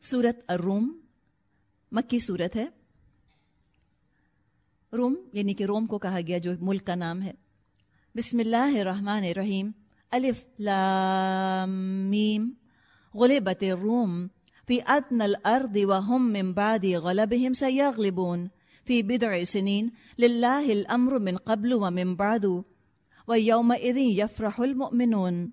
سورت الروم، مکی صورت ہے۔ روم یعنی کہ روم کو کہا گیا جو ملک کا نام ہے۔ بسم اللہ الرحمن الرحیم، الف لام میم۔ غلبت الروم فی ادن الارض وهم من بعد غلبهم سيغلبون في بضع سنين لله الامر من قبل ومن بعد۔ ويومئذ يفرح المؤمنون۔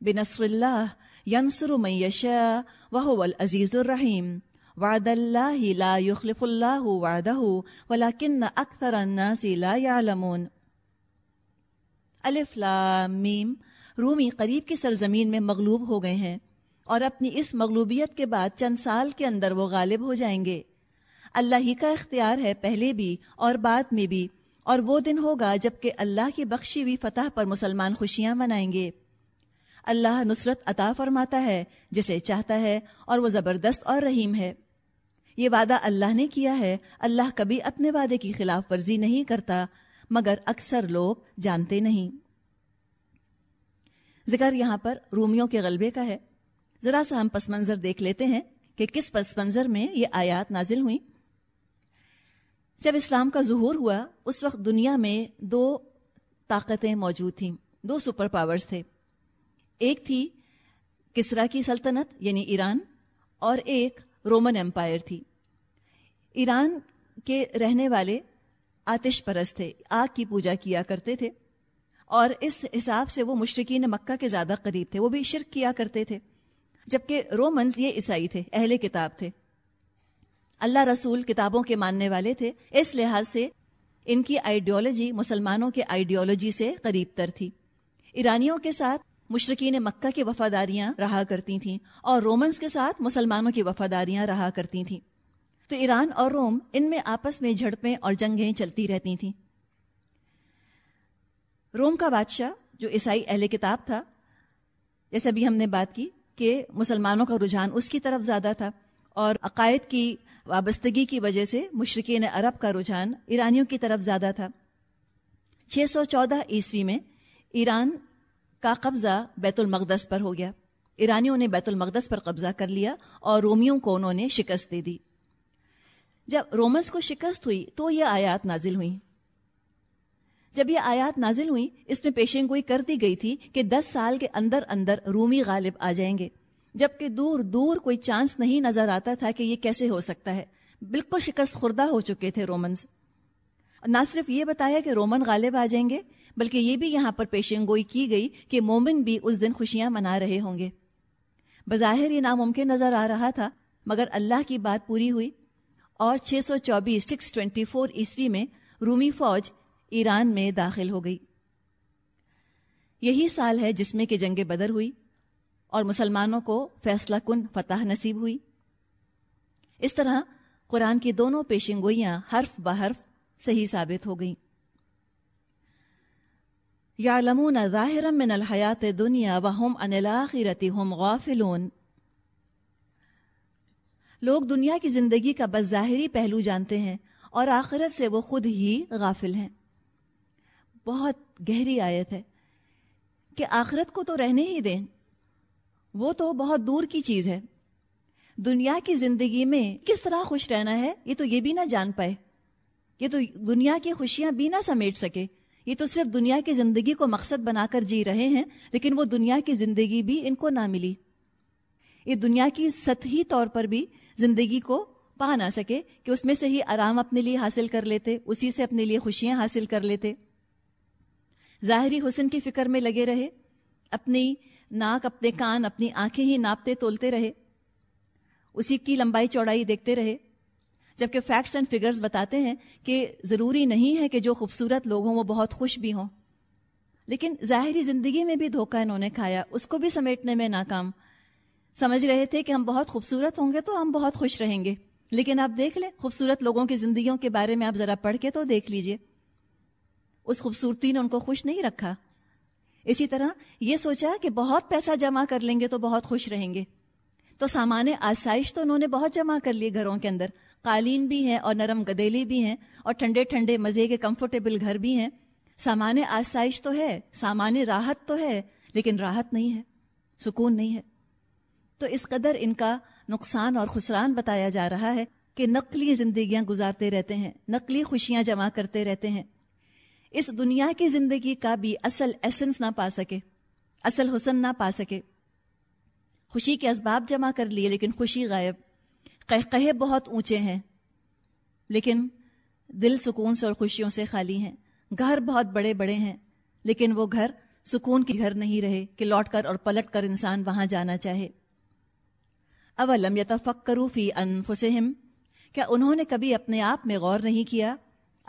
بنصر الله ينصر من يشاء وهو العزيز الرحيم وعد الله لا يخلف الله وعده ولكن اكثر الناس لا يعلمون الف لام میم. رومی قریب کی سرزمین میں مغلوب ہو گئے ہیں اور اپنی اس مغلوبیت کے بعد چند سال کے اندر وہ غالب ہو جائیں گے. اللہ ہی کا اختیار ہے پہلے بھی اور بعد میں بھی اور وہ دن ہوگا جبکہ اللہ کی بخشی ہوئی فتح پر مسلمان خوشیاں منائیں گے. اللہ نصرت عطا فرماتا ہے، جسے چاہتا ہے اور وہ زبردست اور رحیم ہے۔ یہ وعدہ اللہ نے کیا ہے۔ اللہ کبھی اپنے وعدے کی خلاف ورزی نہیں کرتا، مگر اکثر لوگ جانتے نہیں۔ ذکر یہاں پر رومیوں کے غلبے کا ہے۔ ذرا سا ہم پس منظر دیکھ لیتے ہیں کہ کس پس منظر میں یہ آیات نازل ہوئیں۔ جب اسلام کا ظہور ہوا، اس وقت دنیا میں دو طاقتیں موجود تھیں، دو سپر پاورز تھے۔ ایک تھی کسرا کی سلطنت یعنی ایران، اور ایک رومن امپائر تھی۔ ایران کے رہنے والے آتش پرست تھے، آگ کی پوجا کیا کرتے تھے، اور اس حساب سے وہ مشرقین مکہ کے زیادہ قریب تھے، وہ بھی شرک کیا کرتے تھے۔ جبکہ رومنز یہ عیسائی تھے، اہل کتاب تھے۔ اللہ رسول کتابوں کے ماننے والے تھے، اس لحاظ سے ان کی آئیڈیالوجی مسلمانوں کے آئیڈیالوجی سے قریب تر تھی۔ ایرانیوں کے ساتھ مشرقین مکہ کی وفاداریاں رہا کرتی تھیں اور رومنز کے ساتھ مسلمانوں کی وفاداریاں رہا کرتی تھیں۔ تو ایران اور روم ان میں آپس میں جھڑپیں اور جنگیں چلتی رہتی تھیں۔ روم کا بادشاہ جو عیسائی اہل کتاب تھا، جیسے بھی ہم نے بات کی کہ مسلمانوں کا رجحان اس کی طرف زیادہ تھا اور عقائد کی وابستگی کی وجہ سے مشرقین عرب کا رجحان ایرانیوں کی طرف زیادہ تھا۔ چھ سو چودہ عیسوی میں ایران کا قبضہ بیت المقدس پر ہو گیا۔ ایرانیوں نے بیت المقدس پر قبضہ کر لیا اور رومیوں کو انہوں نے شکست دے دی۔ جب رومنس کو شکست ہوئی تو یہ آیات نازل ہوئی جب یہ آیات نازل ہوئی اس میں پیشن گوئی کر دی گئی تھی کہ دس سال کے اندر اندر رومی غالب آ جائیں گے، جبکہ دور دور کوئی چانس نہیں نظر آتا تھا کہ یہ کیسے ہو سکتا ہے۔ بالکل شکست خوردہ ہو چکے تھے رومنز۔ نہ صرف یہ بتایا کہ رومن غالب آ جائیں گے بلکہ یہ بھی یہاں پر پیشن گوئی کی گئی کہ مومن بھی اس دن خوشیاں منا رہے ہوں گے۔ بظاہر یہ ناممکن نظر آ رہا تھا، مگر اللہ کی بات پوری ہوئی اور چھ سو چوبیس سکس ٹوینٹی فور عیسوی میں رومی فوج ایران میں داخل ہو گئی۔ یہی سال ہے جس میں کہ جنگ بدر ہوئی اور مسلمانوں کو فیصلہ کن فتح نصیب ہوئی۔ اس طرح قرآن کی دونوں پیشنگوئیاں حرف بحرف صحیح ثابت ہو گئیں۔ یا لمون ظاہر من الحیات دنیا وہم ان الآخرت ہم غافلون. لوگ دنیا کی زندگی کا بس ظاہری پہلو جانتے ہیں اور آخرت سے وہ خود ہی غافل ہیں۔ بہت گہری آیت ہے کہ آخرت کو تو رہنے ہی دیں، وہ تو بہت دور کی چیز ہے۔ دنیا کی زندگی میں کس طرح خوش رہنا ہے، یہ تو یہ بھی نہ جان پائے۔ یہ تو دنیا کی خوشیاں بھی نہ سمیٹ سکے۔ یہ تو صرف دنیا کی زندگی کو مقصد بنا کر جی رہے ہیں، لیکن وہ دنیا کی زندگی بھی ان کو نہ ملی۔ یہ دنیا کی سطحی طور پر بھی زندگی کو پا نہ سکے کہ اس میں سے ہی آرام اپنے لیے حاصل کر لیتے، اسی سے اپنے لیے خوشیاں حاصل کر لیتے۔ ظاہری حسن کی فکر میں لگے رہے، اپنی ناک، اپنے کان، اپنی آنکھیں ہی ناپتے تولتے رہے۔ اسی کی لمبائی چوڑائی دیکھتے رہے۔ جبکہ فیکٹس اینڈ فگرز بتاتے ہیں کہ ضروری نہیں ہے کہ جو خوبصورت لوگ ہوں وہ بہت خوش بھی ہوں۔ لیکن ظاہری زندگی میں بھی دھوکہ انہوں نے کھایا، اس کو بھی سمیٹنے میں ناکام۔ سمجھ رہے تھے کہ ہم بہت خوبصورت ہوں گے تو ہم بہت خوش رہیں گے۔ لیکن آپ دیکھ لیں، خوبصورت لوگوں کی زندگیوں کے بارے میں آپ ذرا پڑھ کے تو دیکھ لیجیے۔ اس خوبصورتی نے ان کو خوش نہیں رکھا۔ اسی طرح یہ سوچا کہ بہت پیسہ جمع کر لیں گے تو بہت خوش رہیں گے۔ تو سامان آسائش تو انہوں نے بہت جمع کر لیے گھروں کے اندر۔ قالین بھی ہیں اور نرم گدیلی بھی ہیں اور ٹھنڈے ٹھنڈے مزے کے کمفرٹیبل گھر بھی ہیں۔ سامان آسائش تو ہے، سامان راحت تو ہے، لیکن راحت نہیں ہے، سکون نہیں ہے۔ تو اس قدر ان کا نقصان اور خسران بتایا جا رہا ہے کہ نقلی زندگیاں گزارتے رہتے ہیں، نقلی خوشیاں جمع کرتے رہتے ہیں۔ اس دنیا کی زندگی کا بھی اصل ایسنس نہ پا سکے، اصل حسن نہ پا سکے۔ خوشی کے اسباب جمع کر لیے، لیکن خوشی غائب۔ قہقہے بہت اونچے ہیں، لیکن دل سکون سے اور خوشیوں سے خالی ہیں۔ گھر بہت بڑے بڑے ہیں، لیکن وہ گھر سکون کے گھر نہیں رہے کہ لوٹ کر اور پلٹ کر انسان وہاں جانا چاہے۔ اولم یتفکروا فی انفسہم، کیا انہوں نے کبھی اپنے آپ میں غور نہیں کیا؟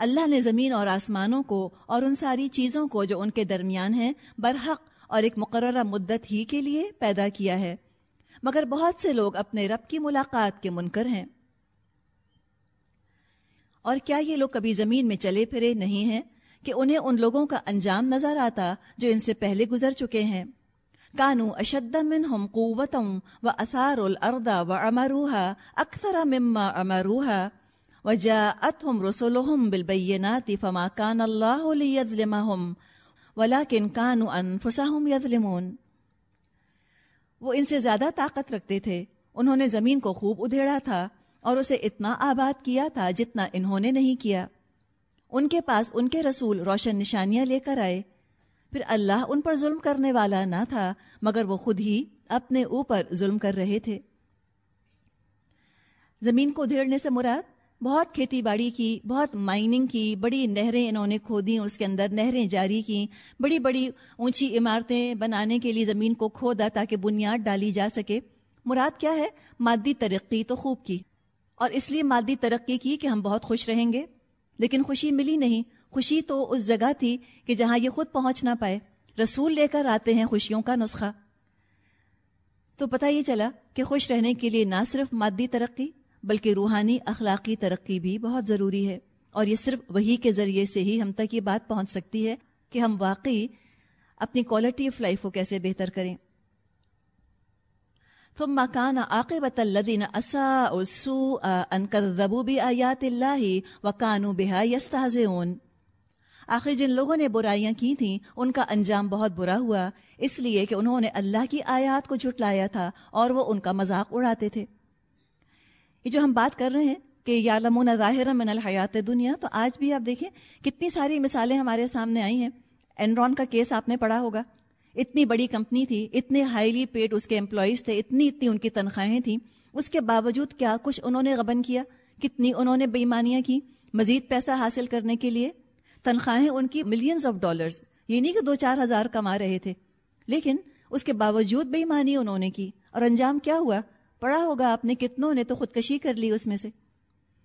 اللہ نے زمین اور آسمانوں کو اور ان ساری چیزوں کو جو ان کے درمیان ہیں، برحق اور ایک مقررہ مدت ہی کے لیے پیدا کیا ہے۔ مگر بہت سے لوگ اپنے رب کی ملاقات کے منکر ہیں۔ اور کیا یہ لوگ کبھی زمین میں چلے پھرے نہیں ہیں کہ انہیں ان لوگوں کا انجام نظر آتا جو ان سے پہلے گزر چکے ہیں؟ کانو اشد منہم قوتم و اثار الارض و امروہا اکثر مما امروحا امروہا وجاءتهم رسلهم بالبينات فما كان الله ليظلمهم ولكن كانوا انفسهم يظلمون وہ ان سے زیادہ طاقت رکھتے تھے۔ انہوں نے زمین کو خوب ادھیڑا تھا اور اسے اتنا آباد کیا تھا جتنا انہوں نے نہیں کیا۔ ان کے پاس ان کے رسول روشن نشانیاں لے کر آئے۔ پھر اللہ ان پر ظلم کرنے والا نہ تھا، مگر وہ خود ہی اپنے اوپر ظلم کر رہے تھے۔ زمین کو ادھیڑنے سے مراد بہت کھیتی باڑی کی، بہت مائننگ کی، بڑی نہریں انہوں نے کھودی اس کے اندر نہریں جاری کی بڑی بڑی اونچی عمارتیں بنانے کے لیے زمین کو کھودا تاکہ بنیاد ڈالی جا سکے۔ مراد کیا ہے؟ مادی ترقی تو خوب کی۔ اور اس لیے مادی ترقی کی کہ ہم بہت خوش رہیں گے۔ لیکن خوشی ملی نہیں۔ خوشی تو اس جگہ تھی کہ جہاں یہ خود پہنچ نہ پائے۔ رسول لے کر آتے ہیں خوشیوں کا نسخہ۔ تو پتہ یہ چلا کہ خوش رہنے کے لیے نہ صرف مادی ترقی بلکہ روحانی اخلاقی ترقی بھی بہت ضروری ہے اور یہ صرف وہی کے ذریعے سے ہی ہم تک یہ بات پہنچ سکتی ہے کہ ہم واقعی اپنی کوالٹی آف لائف کو کیسے بہتر کریں۔ ثم كان عاقبة الذين اساءوا السوء ان كذبوا بآيات الله وكانوا بها يستهزئون۔ آخر جن لوگوں نے برائیاں کی تھیں، ان کا انجام بہت برا ہوا، اس لیے کہ انہوں نے اللہ کی آیات کو جھٹلایا تھا اور وہ ان کا مذاق اڑاتے تھے۔ یہ جو ہم بات کر رہے ہیں کہ یا لمون ظاہر من الحیات دنیا، تو آج بھی آپ دیکھیں کتنی ساری مثالیں ہمارے سامنے آئی ہیں۔ اینڈرون کا کیس آپ نے پڑھا ہوگا۔ اتنی بڑی کمپنی تھی، اتنے ہائیلی پیڈ اس کے امپلائیز تھے، اتنی اتنی ان کی تنخواہیں تھیں۔ اس کے باوجود کیا کچھ انہوں نے غبن کیا؟ کتنی انہوں نے بےمانیاں کی؟ مزید پیسہ حاصل کرنے کے لیے تنخواہیں ان کی ملینز آف ڈالرز یہ نہیں کہ دو چار ہزار کما رہے تھے۔ لیکن اس کے باوجود بےمانی انہوں نے کی۔ اور انجام کیا ہوا؟ پڑا ہوگا آپ نے، کتنوں نے تو خودکشی کر لی اس میں سے۔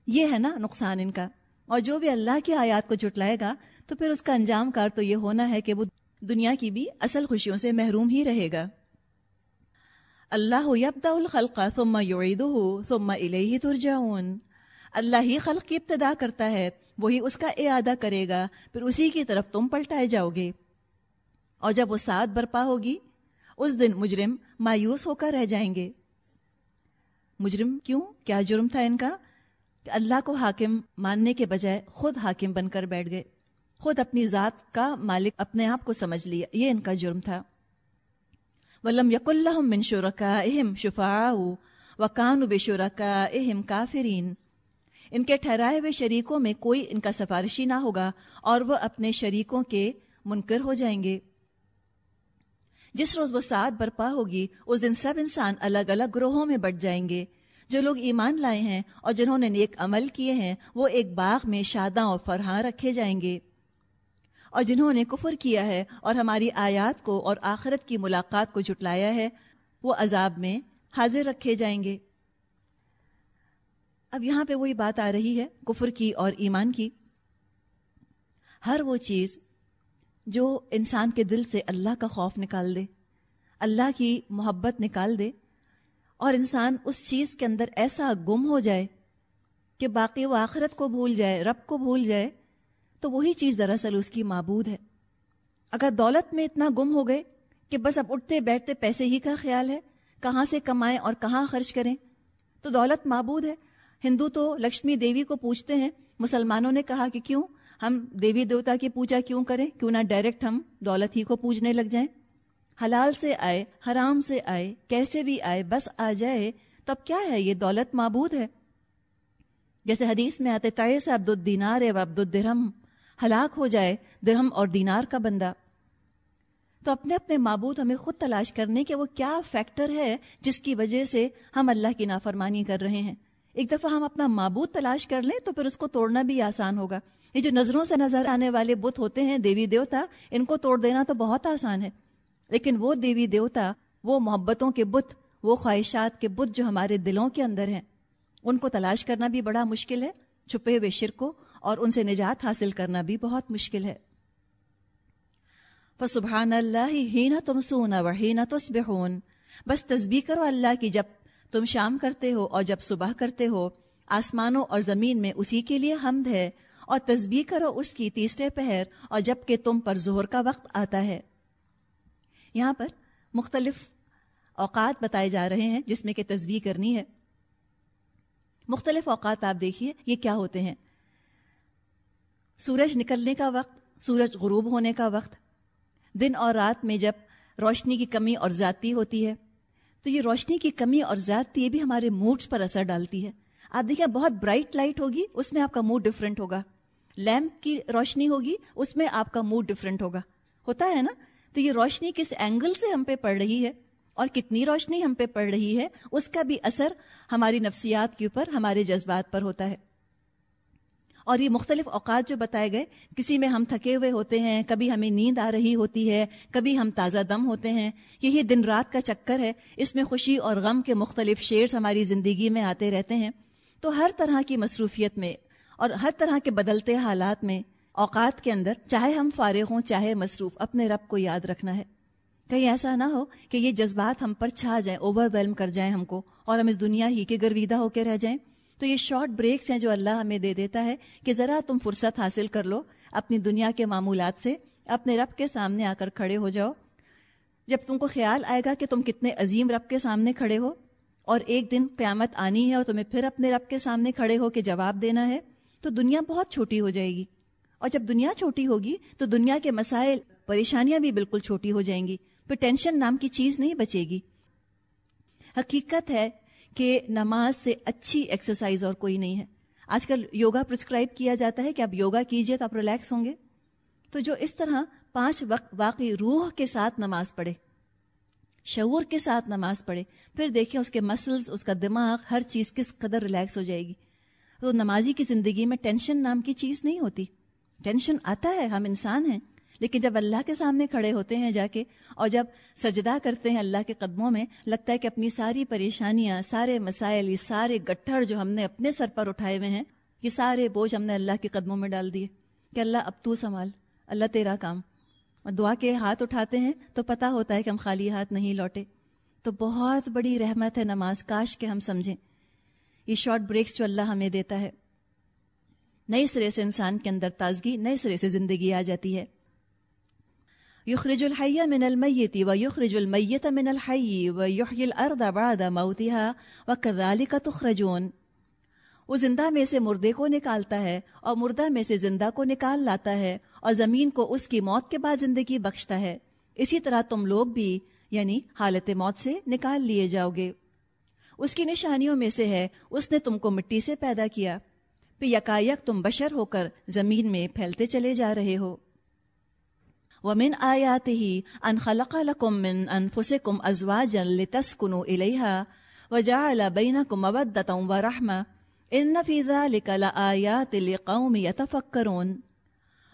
یہ ہے نا نقصان ان کا۔ اور جو بھی اللہ کی آیات کو جٹلائے گا، تو پھر اس کا انجام کار تو یہ ہونا ہے کہ وہ دنیا کی بھی اصل خوشیوں سے محروم ہی رہے گا۔ اللہ یبدا الخلق ثم یعیدہ ثم الیہ ترجعون۔ اللہ ہی خلق کی ابتدا کرتا ہے، وہی اس کا اعادہ کرے گا، پھر اسی کی طرف تم پلٹائے جاؤ گے۔ اور جب وہ ساتھ برپا ہوگی، اس دن مجرم مایوس ہو کر رہ جائیں گے۔ مجرم کیوں؟ کیا جرم تھا ان کا؟ کہ اللہ کو حاکم ماننے کے بجائے خود حاکم بن کر بیٹھ گئے۔ خود اپنی ذات کا مالک اپنے آپ کو سمجھ لیا۔ یہ ان کا جرم تھا۔ ولم یق اللہ من شرکا اہم شفا و کان بے شرکا اہم کافرین ان کے ٹھہرائے ہوئے شریکوں میں کوئی ان کا سفارشی نہ ہوگا اور وہ اپنے شریکوں کے منکر ہو جائیں گے۔ جس روز وہ ساتھ برپا ہوگی، اس دن سب انسان الگ الگ گروہوں میں بٹ جائیں گے۔ جو لوگ ایمان لائے ہیں اور جنہوں نے نیک عمل کیے ہیں، وہ ایک باغ میں شاداں اور فرحاں رکھے جائیں گے۔ اور جنہوں نے کفر کیا ہے اور ہماری آیات کو اور آخرت کی ملاقات کو جٹلایا ہے، وہ عذاب میں حاضر رکھے جائیں گے۔ اب یہاں پہ وہی بات آ رہی ہے، کفر کی اور ایمان کی۔ ہر وہ چیز جو انسان کے دل سے اللہ کا خوف نکال دے، اللہ کی محبت نکال دے، اور انسان اس چیز کے اندر ایسا گم ہو جائے کہ باقی وہ آخرت کو بھول جائے، رب کو بھول جائے، تو وہی چیز دراصل اس کی معبود ہے۔ اگر دولت میں اتنا گم ہو گئے کہ بس اب اٹھتے بیٹھتے پیسے ہی کا خیال ہے، کہاں سے کمائیں اور کہاں خرچ کریں، تو دولت معبود ہے۔ ہندو تو لکشمی دیوی کو پوچھتے ہیں، مسلمانوں نے کہا کہ کیوں؟ ہم دیوی دیوتا کی پوجا کیوں کریں؟ کیوں نہ ڈائریکٹ ہم دولت ہی کو پوجنے لگ جائیں؟ حلال سے آئے، حرام سے آئے، کیسے بھی آئے، بس آ جائے تو اب کیا ہے؟ یہ دولت معبود ہے۔ جیسے حدیث میں آتے تائے سے عبد الدینار و عبد الدرہم، ہلاک ہو جائے درہم اور دینار کا بندہ۔ تو اپنے اپنے معبود ہمیں خود تلاش کرنے کے وہ کیا فیکٹر ہے جس کی وجہ سے ہم اللہ کی نافرمانی کر رہے ہیں؟ ایک دفعہ ہم اپنا معبود تلاش کر لیں تو پھر اس کو توڑنا بھی آسان ہوگا۔ یہ جو نظروں سے نظر آنے والے بت ہوتے ہیں دیوی دیوتا، ان کو توڑ دینا تو بہت آسان ہے۔ لیکن وہ دیوی دیوتا، وہ محبتوں کے بت، وہ خواہشات کے بت جو ہمارے دلوں کے اندر ہیں۔ ان کو تلاش کرنا بھی بڑا مشکل ہے، چھپے ہوئے شرکو اور ان سے نجات حاصل کرنا بھی بہت مشکل ہے۔ فسبحان اللہ ہی نہ تم سونا وہی نہ تو بس تصبیح کرو اللہ کی، جب تم شام کرتے ہو اور جب صبح کرتے ہو، آسمانوں اور زمین میں اسی کے لیے حمد ہے۔ اور تصبیح کرو اس کی تیسرے پہر اور جبکہ تم پر ظہر کا وقت آتا ہے۔ یہاں پر مختلف اوقات بتائے جا رہے ہیں جس میں کہ تصویر کرنی ہے۔ مختلف اوقات آپ دیکھیے یہ کیا ہوتے ہیں۔ سورج نکلنے کا وقت، سورج غروب ہونے کا وقت، دن اور رات میں جب روشنی کی کمی اور زیادتی ہوتی ہے، تو یہ روشنی کی کمی اور زیادتی یہ بھی ہمارے موڈس پر اثر ڈالتی ہے۔ آپ دیکھیں، بہت برائٹ لائٹ ہوگی، اس میں آپ کا موڈ ڈفرینٹ ہوگا۔ لیمپ کی روشنی ہوگی، اس میں آپ کا موڈ ڈفرینٹ ہوگا۔ ہوتا ہے نا؟ تو یہ روشنی کس اینگل سے ہم پہ پڑ رہی ہے؟ اور کتنی روشنی ہم پہ پڑ رہی ہے، اس کا بھی اثر ہماری نفسیات کے اوپر، ہمارے جذبات پر ہوتا ہے۔ اور یہ مختلف اوقات جو بتائے گئے، کسی میں ہم تھکے ہوئے ہوتے ہیں، کبھی ہمیں نیند آ رہی ہوتی ہے، کبھی ہم تازہ دم ہوتے ہیں، یہی دن رات کا چکر ہے۔ اس میں خوشی اور غم کے مختلف شیئرس ہماری زندگی میں آتے رہتے ہیں۔ تو ہر طرح کی مصروفیت میں اور ہر طرح کے بدلتے حالات میں اوقات کے اندر چاہے ہم فارغ ہوں، چاہے مصروف، اپنے رب کو یاد رکھنا ہے۔ کہیں ایسا نہ ہو کہ یہ جذبات ہم پر چھا جائیں اوور ویلم کر جائیں ہم کو اور ہم اس دنیا ہی کے گرویدہ ہو کے رہ جائیں۔ تو یہ شارٹ بریکس ہیں جو اللہ ہمیں دے دیتا ہے کہ ذرا تم فرصت حاصل کر لو اپنی دنیا کے معمولات سے، اپنے رب کے سامنے آ کر کھڑے ہو جاؤ۔ جب تم کو خیال آئے گا کہ تم کتنے عظیم رب کے سامنے کھڑے ہو اور ایک دن قیامت آنی ہے اور تمہیں پھر اپنے رب کے سامنے کھڑے ہو کے جواب دینا ہے تو دنیا بہت چھوٹی ہو جائے گی۔ اور جب دنیا چھوٹی ہوگی تو دنیا کے مسائل، پریشانیاں بھی بالکل چھوٹی ہو جائیں گی۔ پھر ٹینشن نام کی چیز نہیں بچے گی۔ حقیقت ہے کہ نماز سے اچھی ایکسرسائز اور کوئی نہیں ہے۔ آج کل یوگا پرسکرائب کیا جاتا ہے کہ آپ یوگا کیجیے تو آپ ریلیکس ہوں گے۔ تو جو اس طرح پانچ وقت واقعی روح کے ساتھ نماز پڑھے، شعور کے ساتھ نماز پڑھے، پھر دیکھیں اس کے مسلز اس کا دماغ، ہر چیز کس قدر ریلیکس ہو جائے گی۔ تو نمازی کی زندگی میں ٹینشن نام کی چیز نہیں ہوتی۔ ٹینشن آتا ہے، ہم انسان ہیں۔ لیکن جب اللہ کے سامنے کھڑے ہوتے ہیں جا کے، اور جب سجدہ کرتے ہیں اللہ کے قدموں میں، لگتا ہے کہ اپنی ساری پریشانیاں، سارے مسائل، یہ سارے گٹھڑ جو ہم نے اپنے سر پر اٹھائے ہوئے ہیں، یہ سارے بوجھ ہم نے اللہ کے قدموں میں ڈال دیے۔ کہ اللہ، اب تو سنبھال۔ اللہ تیرا کام۔ اور دعا کے ہاتھ اٹھاتے ہیں تو پتہ ہوتا ہے کہ ہم خالی ہاتھ نہیں لوٹے۔ تو بہت بڑی رحمت ہے نماز، کاش کے ہم سمجھیں۔ یہ شارٹ بریکس جو اللہ ہمیں دیتا ہے۔ نئے سرے سے انسان کے اندر تازگی، نئے سرے سے زندگی آ جاتی ہے۔ یخرج الحی من المیت و یخرج المیت من الحی و یحیی الارض بعد موتها وکذالک تخرجون۔ وہ زندہ میں سے مردے کو نکالتا ہے اور مردہ میں سے زندہ کو نکال لاتا ہے اور زمین کو اس کی موت کے بعد زندگی بخشتا ہے۔ اسی طرح تم لوگ بھی یعنی حالت موت سے نکال لیے جاؤ گے۔ اس کی نشانیوں میں سے ہے، اس نے تم کو مٹی سے پیدا کیا۔ پھر یکایک تم بشر ہو کر زمین میں پھیلتے چلے جا رہے ہو۔ ومن آياته أن خلق لكم من أنفسكم أزواجا لتسكنوا إليها وجعل بينكم مودة ورحمة إن في ذلك لآيات لقوم يتفكرون۔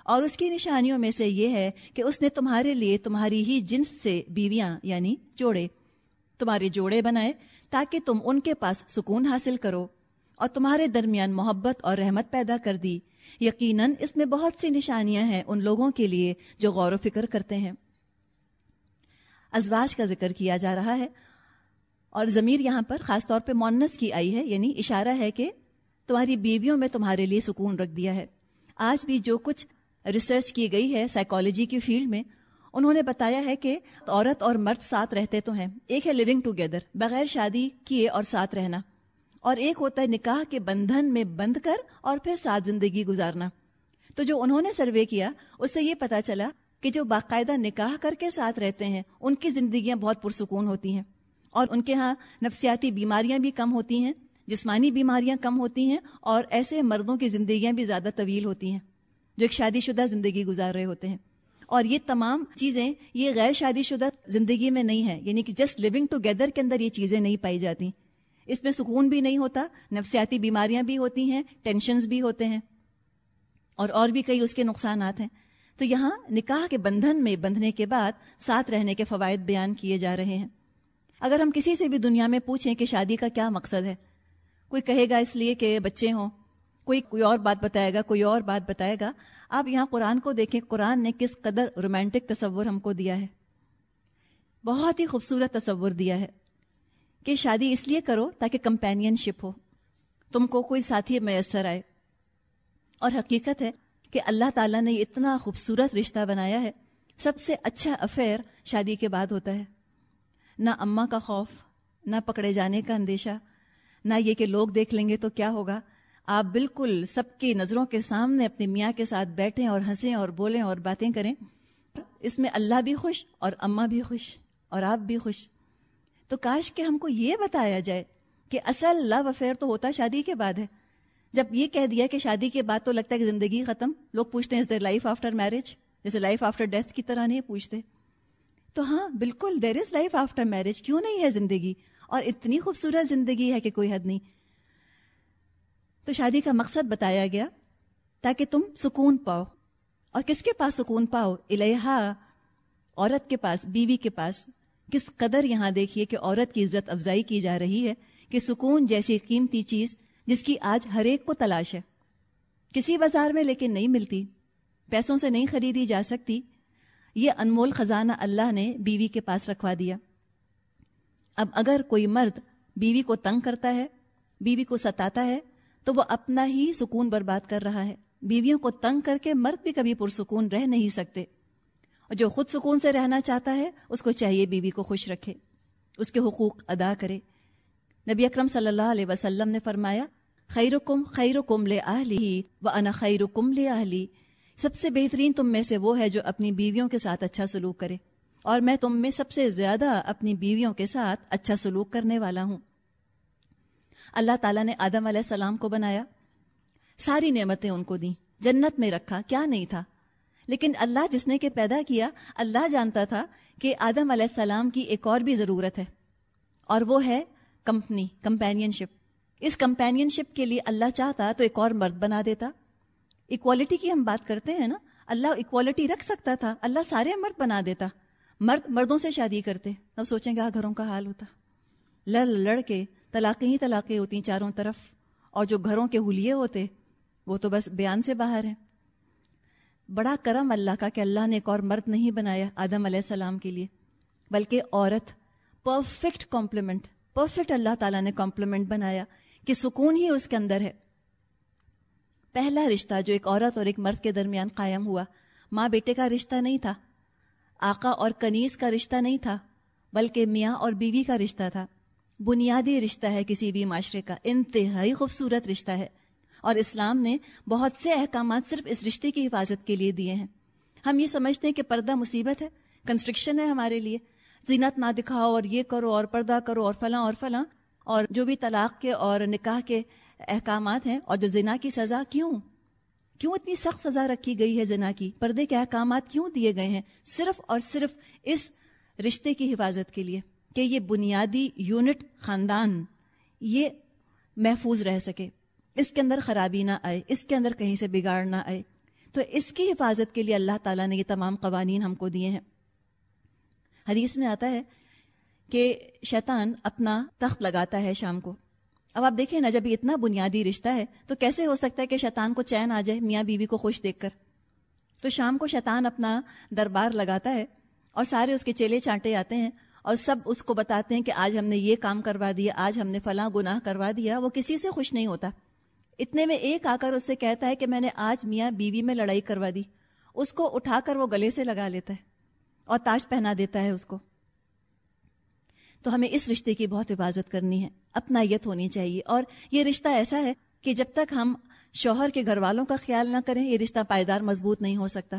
اور اس کی نشانیوں میں سے یہ ہے کہ اس نے تمہارے لیے تمہاری ہی جنس سے بیویاں یعنی جوڑے، تمہارے جوڑے بنائے تاکہ تم ان کے پاس سکون حاصل کرو اور تمہارے درمیان محبت اور رحمت پیدا کر دی۔ یقیناً اس میں بہت سی نشانیاں ہیں ان لوگوں کے لیے جو غور و فکر کرتے ہیں۔ ازواج کا ذکر کیا جا رہا ہے اور ضمیر یہاں پر خاص طور پہ مونس کی آئی ہے یعنی اشارہ ہے کہ تمہاری بیویوں میں تمہارے لیے سکون رکھ دیا ہے۔ آج بھی جو کچھ ریسرچ کی گئی ہے سائیکالوجی کی فیلڈ میں انہوں نے بتایا ہے کہ عورت اور مرد ساتھ رہتے تو ہیں۔ ایک ہے لیونگ ٹوگیدر بغیر شادی کیے اور ساتھ رہنا۔ اور ایک ہوتا ہے نکاح کے بندھن میں بند کر اور پھر ساتھ زندگی گزارنا۔ تو جو انہوں نے سروے کیا، اس سے یہ پتا چلا کہ جو باقاعدہ نکاح کر کے ساتھ رہتے ہیں، ان کی زندگیاں بہت پرسکون ہوتی ہیں۔ اور ان کے ہاں نفسیاتی بیماریاں بھی کم ہوتی ہیں، جسمانی بیماریاں کم ہوتی ہیں اور ایسے مردوں کی زندگیاں بھی زیادہ طویل ہوتی ہیں جو ایک شادی شدہ زندگی گزار رہے ہوتے ہیں۔ اور یہ تمام چیزیں یہ غیر شادی شدہ زندگی میں نہیں ہے یعنی کہ جسٹ لیونگ ٹوگیدر کے اندر یہ چیزیں نہیں پائی جاتی۔ اس میں سکون بھی نہیں ہوتا، نفسیاتی بیماریاں بھی ہوتی ہیں ٹینشنز بھی ہوتے ہیں، اور اور بھی کئی اس کے نقصانات ہیں۔ تو یہاں نکاح کے بندھن میں بندھنے کے بعد ساتھ رہنے کے فوائد بیان کیے جا رہے ہیں۔ اگر ہم کسی سے بھی دنیا میں پوچھیں کہ شادی کا کیا مقصد ہے، کوئی کہے گا اس لیے کہ بچے ہوں کوئی کوئی اور بات بتائے گا، کوئی اور بات بتائے گا۔ آپ یہاں قرآن کو دیکھیں، قرآن نے کس قدر رومانٹک تصور ہم کو دیا ہے۔ بہت ہی خوبصورت تصور دیا ہے کہ شادی اس لیے کرو تاکہ کمپینین شپ ہو۔ تم کو کوئی ساتھی میسر آئے۔ اور حقیقت ہے کہ اللہ تعالیٰ نے اتنا خوبصورت رشتہ بنایا ہے۔ سب سے اچھا افیئر شادی کے بعد ہوتا ہے۔ نہ اماں کا خوف، نہ پکڑے جانے کا اندیشہ، نہ یہ کہ لوگ دیکھ لیں گے تو کیا ہوگا۔ آپ بالکل سب کی نظروں کے سامنے اپنے میاں کے ساتھ بیٹھیں اور ہنسیں اور بولیں اور باتیں کریں۔ اس میں اللہ بھی خوش اور اماں بھی خوش اور آپ بھی خوش۔ تو کاش کہ ہم کو یہ بتایا جائے کہ اصل لو افیئر تو ہوتا شادی کے بعد ہے۔ جب یہ کہہ دیا کہ شادی کے بعد تو لگتا ہے کہ زندگی ختم، لوگ پوچھتے ہیں لائف آفٹر میرج جیسے لائف آفٹر ڈیتھ کی طرح نہیں پوچھتے۔ تو ہاں بالکل there is life after marriage کیوں نہیں ہے زندگی؟ اور اتنی خوبصورت زندگی ہے کہ کوئی حد نہیں۔ تو شادی کا مقصد بتایا گیا تاکہ تم سکون پاؤ اور کس کے پاس سکون پاؤ؟ الحا عورت کے پاس، بیوی کے پاس۔ کس قدر یہاں دیکھیے کہ عورت کی عزت افزائی کی جا رہی ہے کہ سکون جیسی قیمتی چیز جس کی آج ہر ایک کو تلاش ہے۔ کسی بازار میں لیکن نہیں ملتی، پیسوں سے نہیں خریدی جا سکتی۔ یہ انمول خزانہ اللہ نے بیوی کے پاس رکھوا دیا۔ اب اگر کوئی مرد بیوی کو تنگ کرتا ہے، بیوی کو ستاتا ہے تو وہ اپنا ہی سکون برباد کر رہا ہے۔ بیویوں کو تنگ کر کے مرد بھی کبھی پرسکون رہ نہیں سکتے۔ اور جو خود سکون سے رہنا چاہتا ہے، اس کو چاہیے بیوی کو خوش رکھے، اس کے حقوق ادا کرے۔ نبی اکرم صلی اللہ علیہ وسلم نے فرمایا خیر کم خیر کم لے آہلی و انا خیر کم لے آہلی سب سے بہترین تم میں سے وہ ہے جو اپنی بیویوں کے ساتھ اچھا سلوک کرے۔ اور میں تم میں سب سے زیادہ اپنی بیویوں کے ساتھ اچھا سلوک کرنے والا ہوں۔ اللہ تعالیٰ نے آدم علیہ السلام کو بنایا، ساری نعمتیں ان کو دیں۔ جنت میں رکھا، کیا نہیں تھا۔ لیکن اللہ جس نے کہ پیدا کیا، اللہ جانتا تھا کہ آدم علیہ السلام کی ایک اور بھی ضرورت ہے، اور وہ ہے کمپنی کمپینین شپ اس کمپینین شپ کے لیے اللہ چاہتا تو ایک اور مرد بنا دیتا۔ اکوالٹی کی ہم بات کرتے ہیں نا، اللہ اکوالٹی رکھ سکتا تھا، اللہ سارے مرد بنا دیتا۔ مرد مردوں سے شادی کرتے اب سوچیں گے گھروں کا حال ہوتا۔ لڑ لڑ کے طلاقیں ہی طلاقیں ہوتی ہیں چاروں طرف۔ اور جو گھروں کے حلیے ہوتے، وہ تو بس بیان سے باہر ہیں۔ بڑا کرم اللہ کا کہ اللہ نے ایک اور مرد نہیں بنایا آدم علیہ السلام کے لیے، بلکہ عورت پرفیکٹ کمپلیمنٹ پرفیکٹ اللہ تعالیٰ نے کمپلیمنٹ بنایا کہ سکون ہی اس کے اندر ہے۔ پہلا رشتہ جو ایک عورت اور ایک مرد کے درمیان قائم ہوا، ماں بیٹے کا رشتہ نہیں تھا۔ آقا اور کنیز کا رشتہ نہیں تھا، بلکہ میاں اور بیوی کا رشتہ تھا۔ بنیادی رشتہ ہے کسی بھی معاشرے کا، انتہائی خوبصورت رشتہ ہے۔ اور اسلام نے بہت سے احکامات صرف اس رشتے کی حفاظت کے لیے دیے ہیں۔ ہم یہ سمجھتے ہیں کہ پردہ مصیبت ہے کنسٹرکشن ہے ہمارے لیے۔ زینت نہ دکھاؤ اور یہ کرو اور پردہ کرو اور فلاں اور فلاں۔ اور جو بھی طلاق کے اور نکاح کے احکامات ہیں، اور جو زنا کی سزا، کیوں؟ کیوں اتنی سخت سزا رکھی گئی ہے زنا کی؟ پردے کے احکامات کیوں دیے گئے ہیں؟ صرف اور صرف اس رشتے کی حفاظت کے لیے۔ کہ یہ بنیادی یونٹ خاندان یہ محفوظ رہ سکے۔ اس کے اندر خرابی نہ آئے، اس کے اندر کہیں سے بگاڑ نہ آئے۔ تو اس کی حفاظت کے لیے اللہ تعالیٰ نے یہ تمام قوانین ہم کو دیے ہیں۔ حدیث میں آتا ہے کہ شیطان اپنا تخت لگاتا ہے شام کو۔ اب آپ دیکھیں نا، جب یہ اتنا بنیادی رشتہ ہے، تو کیسے ہو سکتا ہے کہ شیطان کو چین آ جائے، میاں بیوی کو خوش دیکھ کر؟ تو شام کو شیطان اپنا دربار لگاتا ہے اور سارے اس کے چیلے چانٹے آتے ہیں۔ اور سب اس کو بتاتے ہیں کہ آج ہم نے یہ کام کروا دیا، آج ہم نے فلاں گناہ کروا دیا، وہ کسی سے خوش نہیں ہوتا۔ اتنے میں ایک آ کر اس سے کہتا ہے کہ میں نے آج میاں بیوی میں لڑائی کروا دی۔ اس کو اٹھا کر وہ گلے سے لگا لیتا ہے اور تاج پہنا دیتا ہے اس کو۔ تو ہمیں اس رشتے کی بہت حفاظت کرنی ہے، اپنائیت ہونی چاہیے۔ اور یہ رشتہ ایسا ہے کہ جب تک ہم شوہر کے گھر والوں کا خیال نہ کریں، یہ رشتہ پائیدار مضبوط نہیں ہو سکتا۔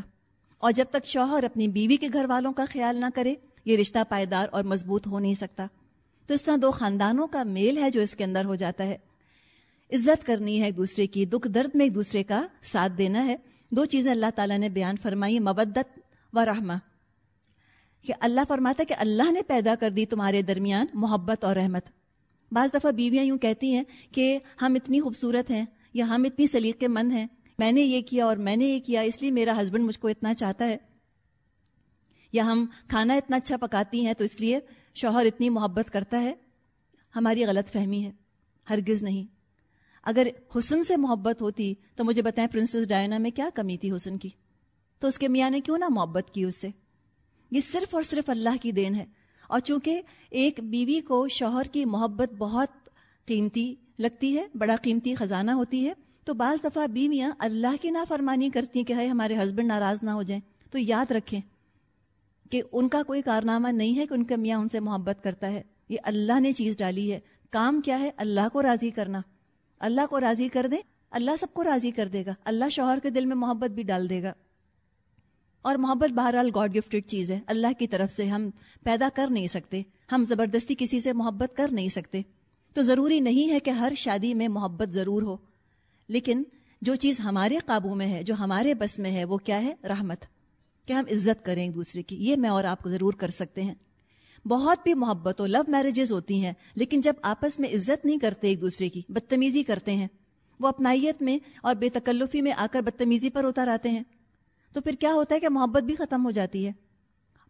اور جب تک شوہر اپنی بیوی کے گھر والوں کا خیال نہ کرے یہ رشتہ پائیدار اور مضبوط ہو نہیں سکتا۔ تو اس طرح دو خاندانوں کا میل ہے جو اس کے اندر ہو جاتا ہے۔ عزت کرنی ہے ایک دوسرے کی، دکھ درد میں ایک دوسرے کا ساتھ دینا ہے۔ دو چیزیں اللہ تعالیٰ نے بیان فرمائی مبدت و رحمہ۔ کہ اللہ فرماتا ہے کہ اللہ نے پیدا کر دی تمہارے درمیان محبت اور رحمت۔ بعض دفعہ بیویاں یوں کہتی ہیں کہ ہم اتنی خوبصورت ہیں یا ہم اتنی سلیقے مند ہیں، میں نے یہ کیا اور میں نے یہ کیا، اس لیے میرا ہسبینڈ مجھ کو اتنا چاہتا ہے۔ یا ہم کھانا اتنا اچھا پکاتی ہیں تو اس لیے شوہر اتنی محبت کرتا ہے؟ ہماری غلط فہمی ہے، ہرگز نہیں۔ اگر حسن سے محبت ہوتی تو مجھے بتائیں پرنسس ڈائنا میں کیا کمی تھی حسن کی؟ تو اس کے میاں نے کیوں نہ محبت کی اس سے؟ یہ صرف اور صرف اللہ کی دین ہے۔ اور چونکہ ایک بیوی کو شوہر کی محبت بہت قیمتی لگتی ہے، بڑا قیمتی خزانہ ہوتی ہے، تو بعض دفعہ بیویاں اللہ کی نافرمانی کرتی ہیں کہ ہے ہمارے ہسبینڈ ناراض نہ ہو جائیں۔ تو یاد رکھیں کہ ان کا کوئی کارنامہ نہیں ہے کہ ان کا میاں ان سے محبت کرتا ہے۔ یہ اللہ نے چیز ڈالی ہے۔ کام کیا ہے؟ اللہ کو راضی کرنا۔ اللہ کو راضی کر دیں؟ اللہ سب کو راضی کر دے گا۔ اللہ شوہر کے دل میں محبت بھی ڈال دے گا۔ اور محبت بہرحال گاڈ گفٹڈ چیز ہے۔ اللہ کی طرف سے ہم پیدا کر نہیں سکتے۔ ہم زبردستی کسی سے محبت کر نہیں سکتے۔ تو ضروری نہیں ہے کہ ہر شادی میں محبت ضرور ہو۔ لیکن جو چیز ہمارے قابو میں ہے، جو ہمارے بس میں ہے، وہ کیا ہے؟ رحمت۔ کہ ہم عزت کریں ایک دوسرے کی، یہ میں اور آپ کو ضرور کر سکتے ہیں۔ بہت بھی محبت ہو لو میرجز ہوتی ہیں، لیکن جب آپس میں عزت نہیں کرتے ایک دوسرے کی، بدتمیزی کرتے ہیں۔ وہ اپنائیت میں اور بے تکلفی میں آ کر بدتمیزی پر اتر آتے ہیں۔ تو پھر کیا ہوتا ہے کہ محبت بھی ختم ہو جاتی ہے۔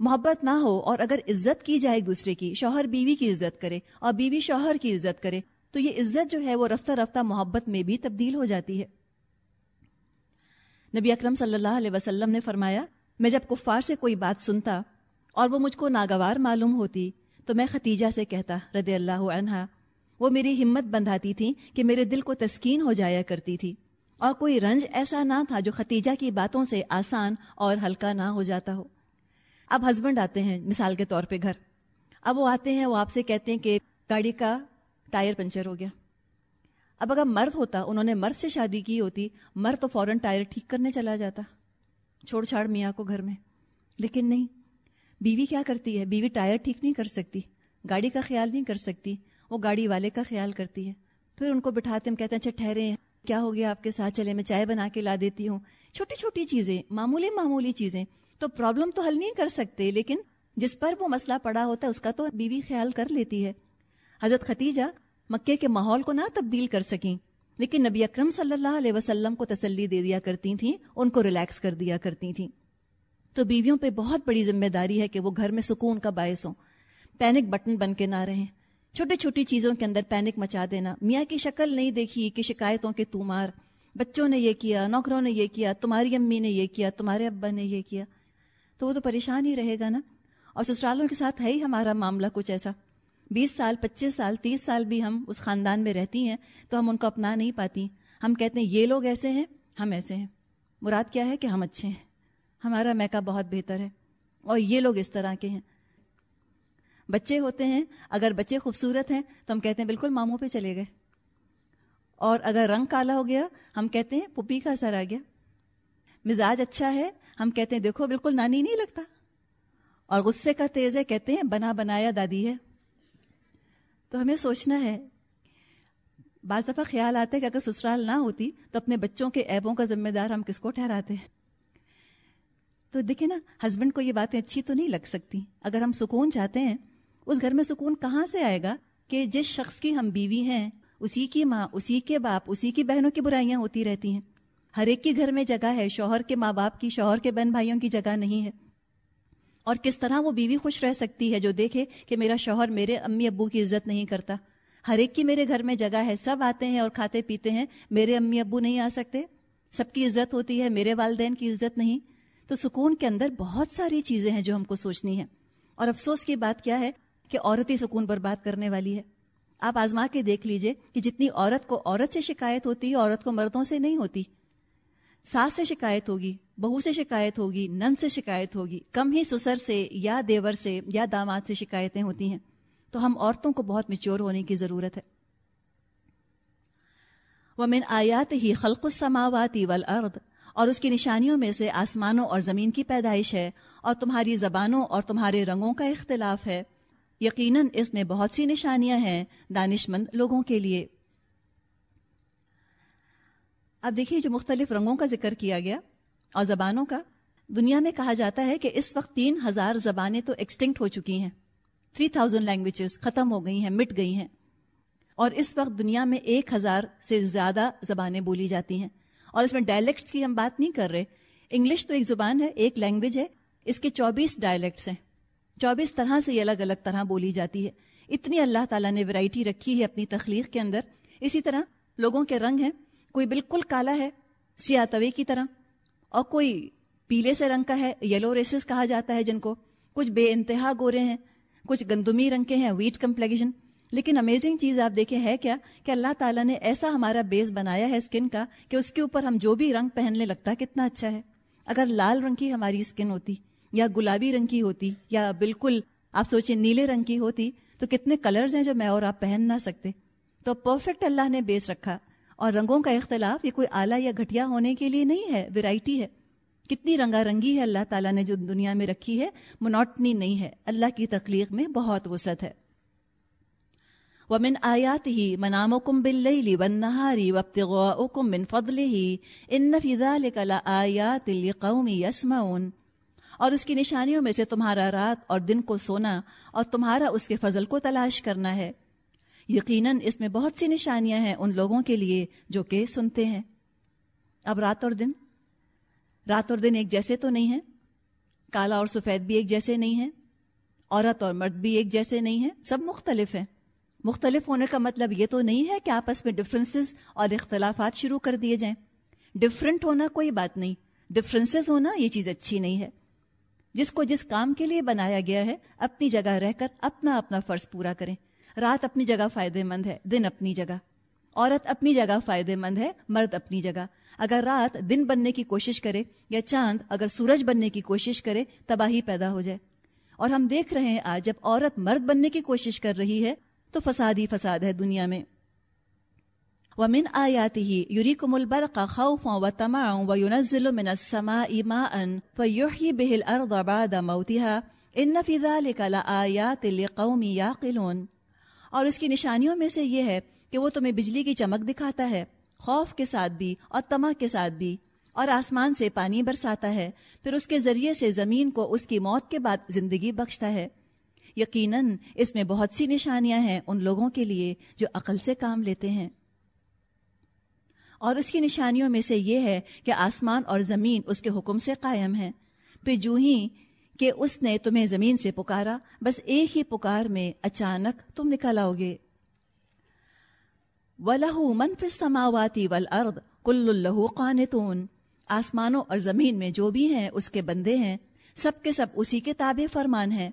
محبت نہ ہو اور اگر عزت کی جائے ایک دوسرے کی، شوہر بیوی کی عزت کرے اور بیوی شوہر کی عزت کرے، تو یہ عزت جو ہے وہ رفتہ رفتہ محبت میں بھی تبدیل ہو جاتی ہے۔ نبی اکرم صلی اللہ علیہ وسلم نے فرمایا میں جب کفار سے کوئی بات سنتا اور وہ مجھ کو ناگوار معلوم ہوتی تو میں ختیجہ سے کہتا رضی اللہ عنہ وہ میری ہمت بندھاتی تھی کہ میرے دل کو تسکین ہو جایا کرتی تھی اور کوئی رنج ایسا نہ تھا جو ختیجہ کی باتوں سے آسان اور ہلکا نہ ہو جاتا ہو۔ اب ہسبینڈ آتے ہیں مثال کے طور پہ گھر۔ اب وہ آتے ہیں، وہ آپ سے کہتے ہیں کہ گاڑی کا ٹائر پنچر ہو گیا۔ اب اگر مرد ہوتا، انہوں نے مرد سے شادی کی ہوتی، مرد تو فوراً ٹائر ٹھیک کرنے چلا جاتا۔ چھوڑ چھاڑ میاں کو گھر میں۔ لیکن نہیں، بیوی کیا کرتی ہے؟ بیوی ٹائر ٹھیک نہیں کر سکتی، گاڑی کا خیال نہیں کر سکتی، وہ گاڑی والے کا خیال کرتی ہے۔ پھر ان کو بٹھاتے ہم کہتے ہیں اچھا ٹھہرے ہیں، کیا ہو گیا آپ کے ساتھ؟ چلے، میں چائے بنا کے لا دیتی ہوں۔ چھوٹی چھوٹی چیزیں، معمولی معمولی چیزیں۔ تو پرابلم تو حل نہیں کر سکتے، لیکن جس پر وہ مسئلہ پڑا ہوتا ہے، اس کا تو بیوی خیال کر لیتی ہے۔ حضرت ختیجہ مکے کے ماحول کو نہ تبدیل کر سکیں۔ لیکن نبی اکرم صلی اللہ علیہ وسلم کو تسلی دے دیا کرتی تھیں، ان کو ریلیکس کر دیا کرتی تھیں۔ تو بیویوں پہ بہت بڑی ذمہ داری ہے کہ وہ گھر میں سکون کا باعث ہوں۔ پینک بٹن بن کے نہ رہیں۔ چھوٹی چھوٹی چیزوں کے اندر پینک مچا دینا۔ میاں کی شکل نہیں دیکھی کہ شکایتوں کے تمار بچوں نے یہ کیا، نوکروں نے یہ کیا، تمہاری امی نے یہ کیا، تمہارے ابا نے یہ کیا۔ تو وہ تو پریشان ہی رہے گا نا۔ اور سسرالوں کے ساتھ ہے ہی ہمارا معاملہ کچھ ایسا۔ بیس سال، پچیس سال، تیس سال بھی ہم اس خاندان میں رہتی ہیں تو ہم ان کو اپنا نہیں پاتی۔ ہم کہتے ہیں، یہ لوگ ایسے ہیں، ہم ایسے ہیں۔ مراد کیا ہے کہ ہم اچھے ہیں۔ ہمارا میکا بہت بہتر ہے۔ اور یہ لوگ اس طرح کے ہیں۔ بچے ہوتے ہیں، اگر بچے خوبصورت ہیں تو ہم کہتے ہیں، بالکل ماموں پہ چلے گئے۔ اور اگر رنگ کالا ہو گیا، ہم کہتے ہیں پپی کا اثر آ گیا۔ مزاج اچھا ہے، ہم کہتے ہیں، دیکھو، بالکل نانی نہیں لگتا۔ اور غصے کا تیز ہے، کہتے ہیں، بنا بنایا دادی ہے۔ تو ہمیں سوچنا ہے۔ بعض دفعہ خیال آتا ہے کہ اگر سسرال نہ ہوتی تو اپنے بچوں کے ایبوں کا ذمہ دار ہم کس کو ٹھہراتے ہیں۔ تو دیکھیں نا ہسبینڈ کو یہ باتیں اچھی تو نہیں لگ سکتی۔ اگر ہم سکون چاہتے ہیں، اس گھر میں سکون کہاں سے آئے گا کہ جس شخص کی ہم بیوی ہیں، اسی کی ماں، اسی کے باپ، اسی کی بہنوں کی برائیاں ہوتی رہتی ہیں۔ ہر ایک کے گھر میں جگہ ہے، شوہر کے ماں باپ کی، شوہر کے بہن بھائیوں کی جگہ نہیں ہے۔ اور کس طرح وہ بیوی خوش رہ سکتی ہے جو دیکھے کہ میرا شوہر میرے امی ابو کی عزت نہیں کرتا۔ ہر ایک کی میرے گھر میں جگہ ہے، سب آتے ہیں اور کھاتے پیتے ہیں، میرے امی ابو نہیں آ سکتے۔ سب کی عزت ہوتی ہے، میرے والدین کی عزت نہیں۔ تو سکون کے اندر بہت ساری چیزیں ہیں جو ہم کو سوچنی ہے اور افسوس کی بات کیا ہے کہ عورت ہی سکون پر بات کرنے والی ہے۔ آپ آزما کے دیکھ لیجیے کہ جتنی عورت کو عورت سے شکایت ہوتی ہے، عورت کو مردوں سے نہیں ہوتی۔ ساس سے شکایت ہوگی بہو سے شکایت ہوگی نن سے شکایت ہوگی، کم ہی سسر سے یا دیور سے یا داماد سے شکایتیں ہوتی ہیں۔ تو ہم عورتوں کو بہت میچور ہونے کی ضرورت ہے۔ وہ من آیات ہی خلق السماواتی والارض اور اس کی نشانیوں میں سے آسمانوں اور زمین کی پیدائش ہے، اور تمہاری زبانوں اور تمہارے رنگوں کا اختلاف ہے۔ یقیناً اس میں بہت سی نشانیاں ہیں دانش مند لوگوں کے لیے۔ اب دیکھیے جو مختلف رنگوں کا ذکر کیا گیا۔ اور زبانوں کا، دنیا میں کہا جاتا ہے کہ اس وقت تین ہزار زبانیں تو ایکسٹنکٹ ہو چکی ہیں۔ تھری تھاؤزینڈ لینگویجز ختم ہو گئی ہیں، مٹ گئی ہیں۔ اور اس وقت دنیا میں ایک ہزار سے زیادہ زبانیں بولی جاتی ہیں۔ اور اس میں ڈائلیکٹس کی ہم بات نہیں کر رہے۔ انگلش تو ایک زبان ہے، ایک لینگویج ہے۔ اس کے چوبیس ڈائلیکٹس ہیں۔ چوبیس طرح سے یہ الگ الگ طرح بولی جاتی ہے۔ اتنی اللہ تعالیٰ نے ورائٹی رکھی ہے اپنی تخلیق کے اندر۔ اسی طرح لوگوں کے رنگ ہیں۔ کوئی بالکل کالا ہے سیاہ توے کی طرح۔ اور کوئی پیلے سے رنگ کا ہے یلو ریسز کہا جاتا ہے جن کو۔ کچھ بے انتہا گورے ہیں، کچھ گندمی رنگ کے ہیں ویٹ کمپلیکشن لیکن امیزنگ چیز آپ دیکھیں ہے کیا کہ اللہ تعالیٰ نے ایسا ہمارا بیس بنایا ہے اسکن کا کہ اس کے اوپر ہم جو بھی رنگ پہننے لگتا ہے کتنا اچھا ہے۔ اگر لال رنگ کی ہماری اسکن ہوتی یا گلابی رنگ کی ہوتی یا بالکل آپ سوچیں نیلے رنگ کی ہوتی تو کتنے کلرز ہیں جو میں اور آپ پہن نہ سکتے۔ تو پرفیکٹ اللہ نے بیس رکھا۔ اور رنگوں کا اختلاف یہ کوئی اعلیٰ یا گھٹیا ہونے کے لیے نہیں ہے ویرائٹی ہے۔ کتنی رنگا رنگی ہے اللہ تعالیٰ نے جو دنیا میں رکھی ہے منوٹنی نہیں ہے۔ اللہ کی تخلیق میں بہت وسعت ہے۔ ومن آیات ہی منام کم بل ون نہاری وبت غم من فضل ہی ان فضا آیات قومی یسمعون۔ اور اس کی نشانیوں میں سے تمہارا رات اور دن کو سونا اور تمہارا اس کے فضل کو تلاش کرنا ہے۔ یقیناً اس میں بہت سی نشانیاں ہیں ان لوگوں کے لیے جو کہ سنتے ہیں۔ اب رات اور دن۔ رات اور دن ایک جیسے تو نہیں ہیں۔ کالا اور سفید بھی ایک جیسے نہیں ہیں۔ عورت اور مرد بھی ایک جیسے نہیں ہیں۔ سب مختلف ہیں۔ مختلف ہونے کا مطلب یہ تو نہیں ہے کہ آپس میں ڈفرینسز اور اختلافات شروع کر دیے جائیں۔ ڈفرینٹ ہونا کوئی بات نہیں۔ ڈفرینسز ہونا یہ چیز اچھی نہیں ہے۔ جس کو جس کام کے لیے بنایا گیا ہے، اپنی جگہ رہ کر اپنا اپنا فرض پورا کریں۔ رات اپنی جگہ فائدہ مند ہے، دن اپنی جگہ۔ عورت اپنی جگہ فائدہ مند ہے، مرد اپنی جگہ۔ اگر رات دن بننے کی کوشش کرے یا چاند اگر سورج بننے کی کوشش کرے، تباہی پیدا ہو جائے۔ اور ہم دیکھ رہے ہیں آج، جب عورت مرد بننے کی کوشش کر رہی ہے، تو فساد ہی فساد ہے دنیا میں۔ ومن آیاته يريكم البرق خوفا وطمعا وينزل من السماء ماء فيحيي به الأرض بعد موتها۔ ان في ذلك لآيات لقوم يعقلون اور اس کی نشانیوں میں سے یہ ہے کہ وہ تمہیں بجلی کی چمک دکھاتا ہے، خوف کے ساتھ بھی اور تما کے ساتھ بھی۔ اور آسمان سے پانی برساتا ہے، پھر اس کے ذریعے سے زمین کو اس کی موت کے بعد زندگی بخشتا ہے۔ یقیناً اس میں بہت سی نشانیاں ہیں ان لوگوں کے لیے جو عقل سے کام لیتے ہیں۔ اور اس کی نشانیوں میں سے یہ ہے کہ آسمان اور زمین اس کے حکم سے قائم ہے پھر جو ہی کہ اس نے تمہیں زمین سے پکارا، بس ایک ہی پکار میں اچانک تم نکل آؤ گے۔ وَلَهُ مَن فِي السَّمَاوَاتِ وَالْأَرْضِ كُلُّ اللَّهُ قَانِتُونَ۔ آسمانوں اور زمین میں جو بھی ہیں، اس کے بندے ہیں۔ سب کے سب اسی کے تابع فرمان ہیں۔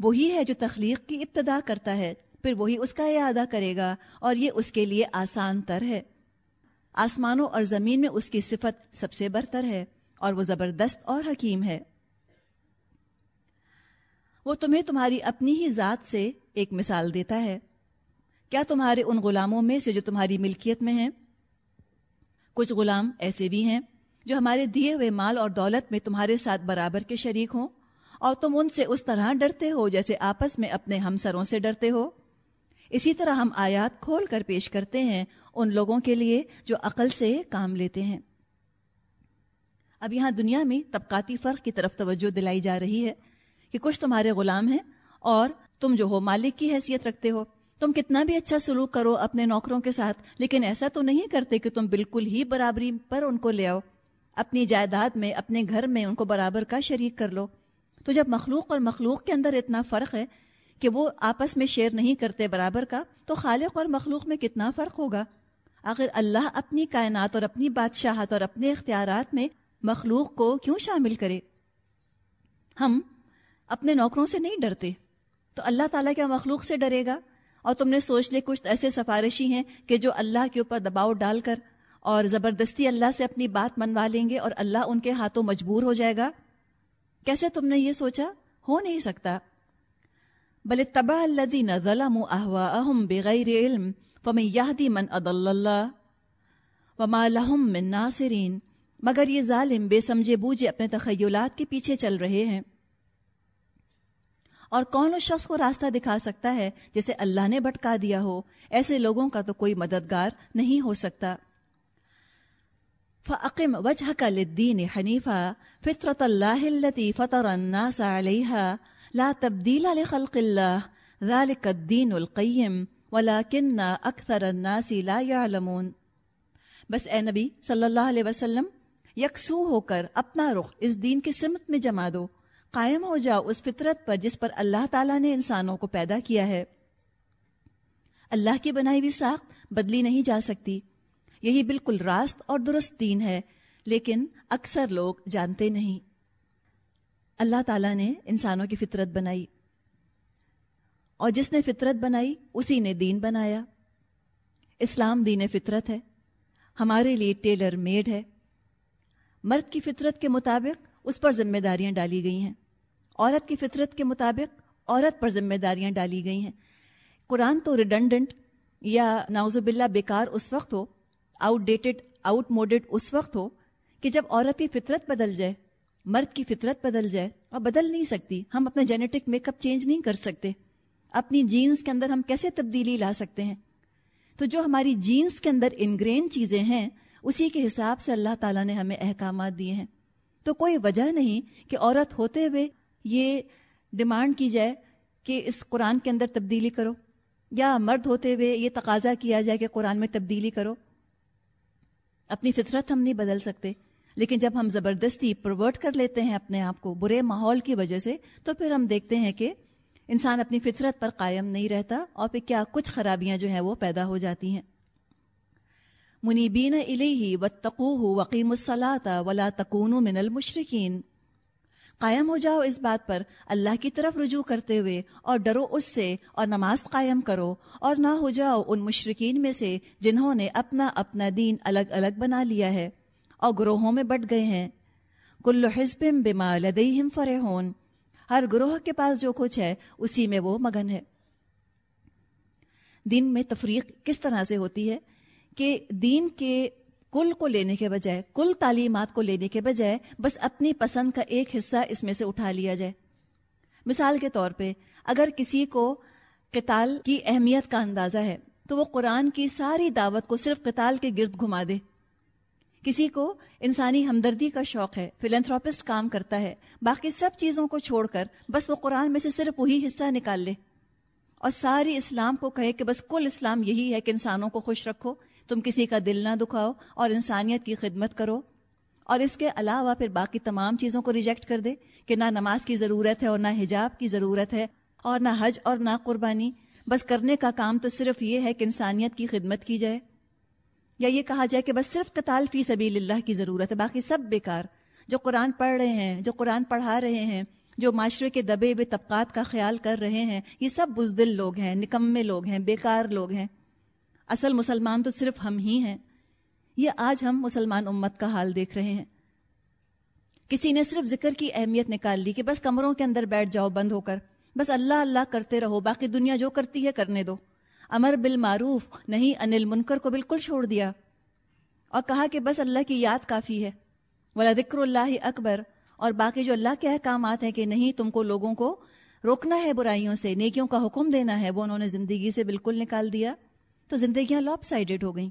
وہی ہے جو تخلیق کی ابتدا کرتا ہے، پھر وہی اس کا اعادہ کرے گا اور یہ اس کے لیے آسان تر ہے۔ آسمانوں اور زمین میں اس کی صفت سب سے برتر ہے اور وہ زبردست اور حکیم ہے۔ وہ تمہیں تمہاری اپنی ہی ذات سے ایک مثال دیتا ہے۔ کیا تمہارے ان غلاموں میں سے جو تمہاری ملکیت میں ہیں؟ کچھ غلام ایسے بھی ہیں جو ہمارے دیے ہوئے مال اور دولت میں تمہارے ساتھ برابر کے شریک ہوں اور تم ان سے اس طرح ڈرتے ہو جیسے آپس میں اپنے ہمسروں سے ڈرتے ہو۔ اسی طرح ہم آیات کھول کر پیش کرتے ہیں ان لوگوں کے لیے جو عقل سے کام لیتے ہیں۔ اب یہاں دنیا میں طبقاتی فرق کی طرف توجہ دلائی جا رہی ہے۔ کہ کچھ تمہارے غلام ہیں اور تم جو ہو مالک کی حیثیت رکھتے ہو۔ تم کتنا بھی اچھا سلوک کرو اپنے نوکروں کے ساتھ، لیکن ایسا تو نہیں کرتے کہ تم بالکل ہی برابری پر ان کو لے آؤ۔ اپنی جائیداد میں، اپنے گھر میں ان کو برابر کا شریک کر لو۔ تو جب مخلوق اور مخلوق کے اندر اتنا فرق ہے کہ وہ آپس میں شیئر نہیں کرتے برابر کا، تو خالق اور مخلوق میں کتنا فرق ہوگا؟ آخر اللہ اپنی کائنات اور اپنی بادشاہت اور اپنے اختیارات میں مخلوق کو کیوں شامل کرے؟ ہم اپنے نوکروں سے نہیں ڈرتے۔ تو اللہ تعالیٰ کیا مخلوق سے ڈرے گا؟ اور تم نے سوچ لے کچھ ایسے سفارشی ہیں کہ جو اللہ کے اوپر دباؤ ڈال کر اور زبردستی اللہ سے اپنی بات منوا لیں گے اور اللہ ان کے ہاتھوں مجبور ہو جائے گا؟ کیسے تم نے یہ سوچا؟ ہو نہیں سکتا۔ بل تبا الذین ظلموا اهواءهم بغیر علم، فمن يهدي من اضل الله وما لهم من ناصرین۔ مگر یہ ظالم بے سمجھے بوجھے اپنے تخیلات کے پیچھے چل رہے ہیں۔ اور کون اس شخص کو راستہ دکھا سکتا ہے جسے اللہ نے بھٹکا دیا ہو؟ ایسے لوگوں کا تو کوئی مددگار نہیں ہو سکتا۔ فعقم وجہ کا لدین حنیفہ فطرت اللہ التی فطر الناس علیہ لا تبدیل لخلق اللہ ذالک الدین القیم ولیکن اکثر الناس لا يعلمون۔ بس اے نبی صلی اللہ علیہ وسلم، یکسو ہو کر اپنا رخ اس دین کی سمت میں جما دو۔ قائم ہو جاؤ اس فطرت پر جس پر اللہ تعالیٰ نے انسانوں کو پیدا کیا ہے۔ اللہ کی بنائی ہوئی ساخت بدلی نہیں جا سکتی۔ یہی بالکل راست اور درست دین ہے، لیکن اکثر لوگ جانتے نہیں۔ اللہ تعالیٰ نے انسانوں کی فطرت بنائی۔ اور جس نے فطرت بنائی، اسی نے دین بنایا۔ اسلام دین فطرت ہے۔ ہمارے لیے ٹیلر میڈ ہے۔ مرد کی فطرت کے مطابق اس پر ذمہ داریاں ڈالی گئی ہیں۔ عورت کی فطرت کے مطابق عورت پر ذمہ داریاں ڈالی گئی ہیں۔ قرآن تو ریڈنڈنٹ یا ناوز باللہ بیکار اس وقت ہو آؤٹ ڈیٹڈ آؤٹ موڈڈ اس وقت ہو کہ جب عورت کی فطرت بدل جائے، مرد کی فطرت بدل جائے اور بدل نہیں سکتی۔ ہم اپنے جینیٹک میک اپ چینج نہیں کر سکتے۔ اپنی جینس کے اندر ہم کیسے تبدیلی لا سکتے ہیں؟ تو جو ہماری جینس کے اندر انگرین چیزیں ہیں، اسی کے حساب سے اللہ تعالیٰ نے ہمیں احکامات دیے ہیں۔ تو کوئی وجہ نہیں کہ عورت ہوتے ہوئے یہ ڈیمانڈ کی جائے کہ اس قرآن کے اندر تبدیلی کرو، یا مرد ہوتے ہوئے یہ تقاضا کیا جائے کہ قرآن میں تبدیلی کرو۔ اپنی فطرت ہم نہیں بدل سکتے، لیکن جب ہم زبردستی پروورٹ کر لیتے ہیں اپنے آپ کو برے ماحول کی وجہ سے، تو پھر ہم دیکھتے ہیں کہ انسان اپنی فطرت پر قائم نہیں رہتا اور پھر کیا کچھ خرابیاں جو ہیں وہ پیدا ہو جاتی ہیں۔ منیبین الیہ واتقوہ وقیم الصلاۃ ولا تکونوا من المشرکین۔ قائم ہو جاؤ اس بات پر اللہ کی طرف رجوع کرتے ہوئے اور ڈرو اس سے اور نماز قائم کرو اور نہ ہو جاؤ ان مشرقین میں سے جنہوں نے اپنا اپنا دین الگ الگ بنا لیا ہے اور گروہوں میں بٹ گئے ہیں۔ کل حزب بما لدیہم فرحون۔ ہر گروہ کے پاس جو کچھ ہے، اسی میں وہ مگن ہے۔ دین میں تفریق کس طرح سے ہوتی ہے؟ کہ دین کے کل کو لینے کے بجائے، کل تعلیمات کو لینے کے بجائے بس اپنی پسند کا ایک حصہ اس میں سے اٹھا لیا جائے۔ مثال کے طور پہ، اگر کسی کو قتال کی اہمیت کا اندازہ ہے، تو وہ قرآن کی ساری دعوت کو صرف قتال کے گرد گھما دے۔ کسی کو انسانی ہمدردی کا شوق ہے فلنتھراپسٹ کام کرتا ہے، باقی سب چیزوں کو چھوڑ کر بس وہ قرآن میں سے صرف وہی حصہ نکال لے۔ اور ساری اسلام کو کہے کہ بس کل اسلام یہی ہے کہ انسانوں کو خوش رکھو۔ تم کسی کا دل نہ دکھاؤ اور انسانیت کی خدمت کرو اور اس کے علاوہ پھر باقی تمام چیزوں کو ریجیکٹ کر دے کہ نہ نماز کی ضرورت ہے اور نہ حجاب کی ضرورت ہے اور نہ حج اور نہ قربانی۔ بس کرنے کا کام تو صرف یہ ہے کہ انسانیت کی خدمت کی جائے۔ یا یہ کہا جائے کہ بس صرف قتال فی سبیل اللہ کی ضرورت ہے، باقی سب بیکار۔ جو قرآن پڑھ رہے ہیں، جو قرآن پڑھا رہے ہیں، جو معاشرے کے دبے ہوئے طبقات کا خیال کر رہے ہیں، یہ سب بزدل لوگ ہیں، نکمے لوگ ہیں، بیکار لوگ ہیں۔ اصل مسلمان تو صرف ہم ہی ہیں۔ یہ آج ہم مسلمان امت کا حال دیکھ رہے ہیں۔ کسی نے صرف ذکر کی اہمیت نکال لی کہ بس کمروں کے اندر بیٹھ جاؤ، بند ہو کر۔ بس اللہ اللہ کرتے رہو، باقی دنیا جو کرتی ہے کرنے دو۔ امر بالمعروف، نہیں انل منکر کو بالکل چھوڑ دیا۔ اور کہا کہ بس اللہ کی یاد کافی ہے۔ ولا ذکر اللہ اکبر۔ اور باقی جو اللہ کے احکامات ہیں کہ نہیں، تم کو لوگوں کو روکنا ہے برائیوں سے، نیکیوں کا حکم دینا ہے، وہ انہوں نے زندگی سے بالکل نکال دیا۔ تو زندگیاں لاپ سائڈڈ ہو گئیں۔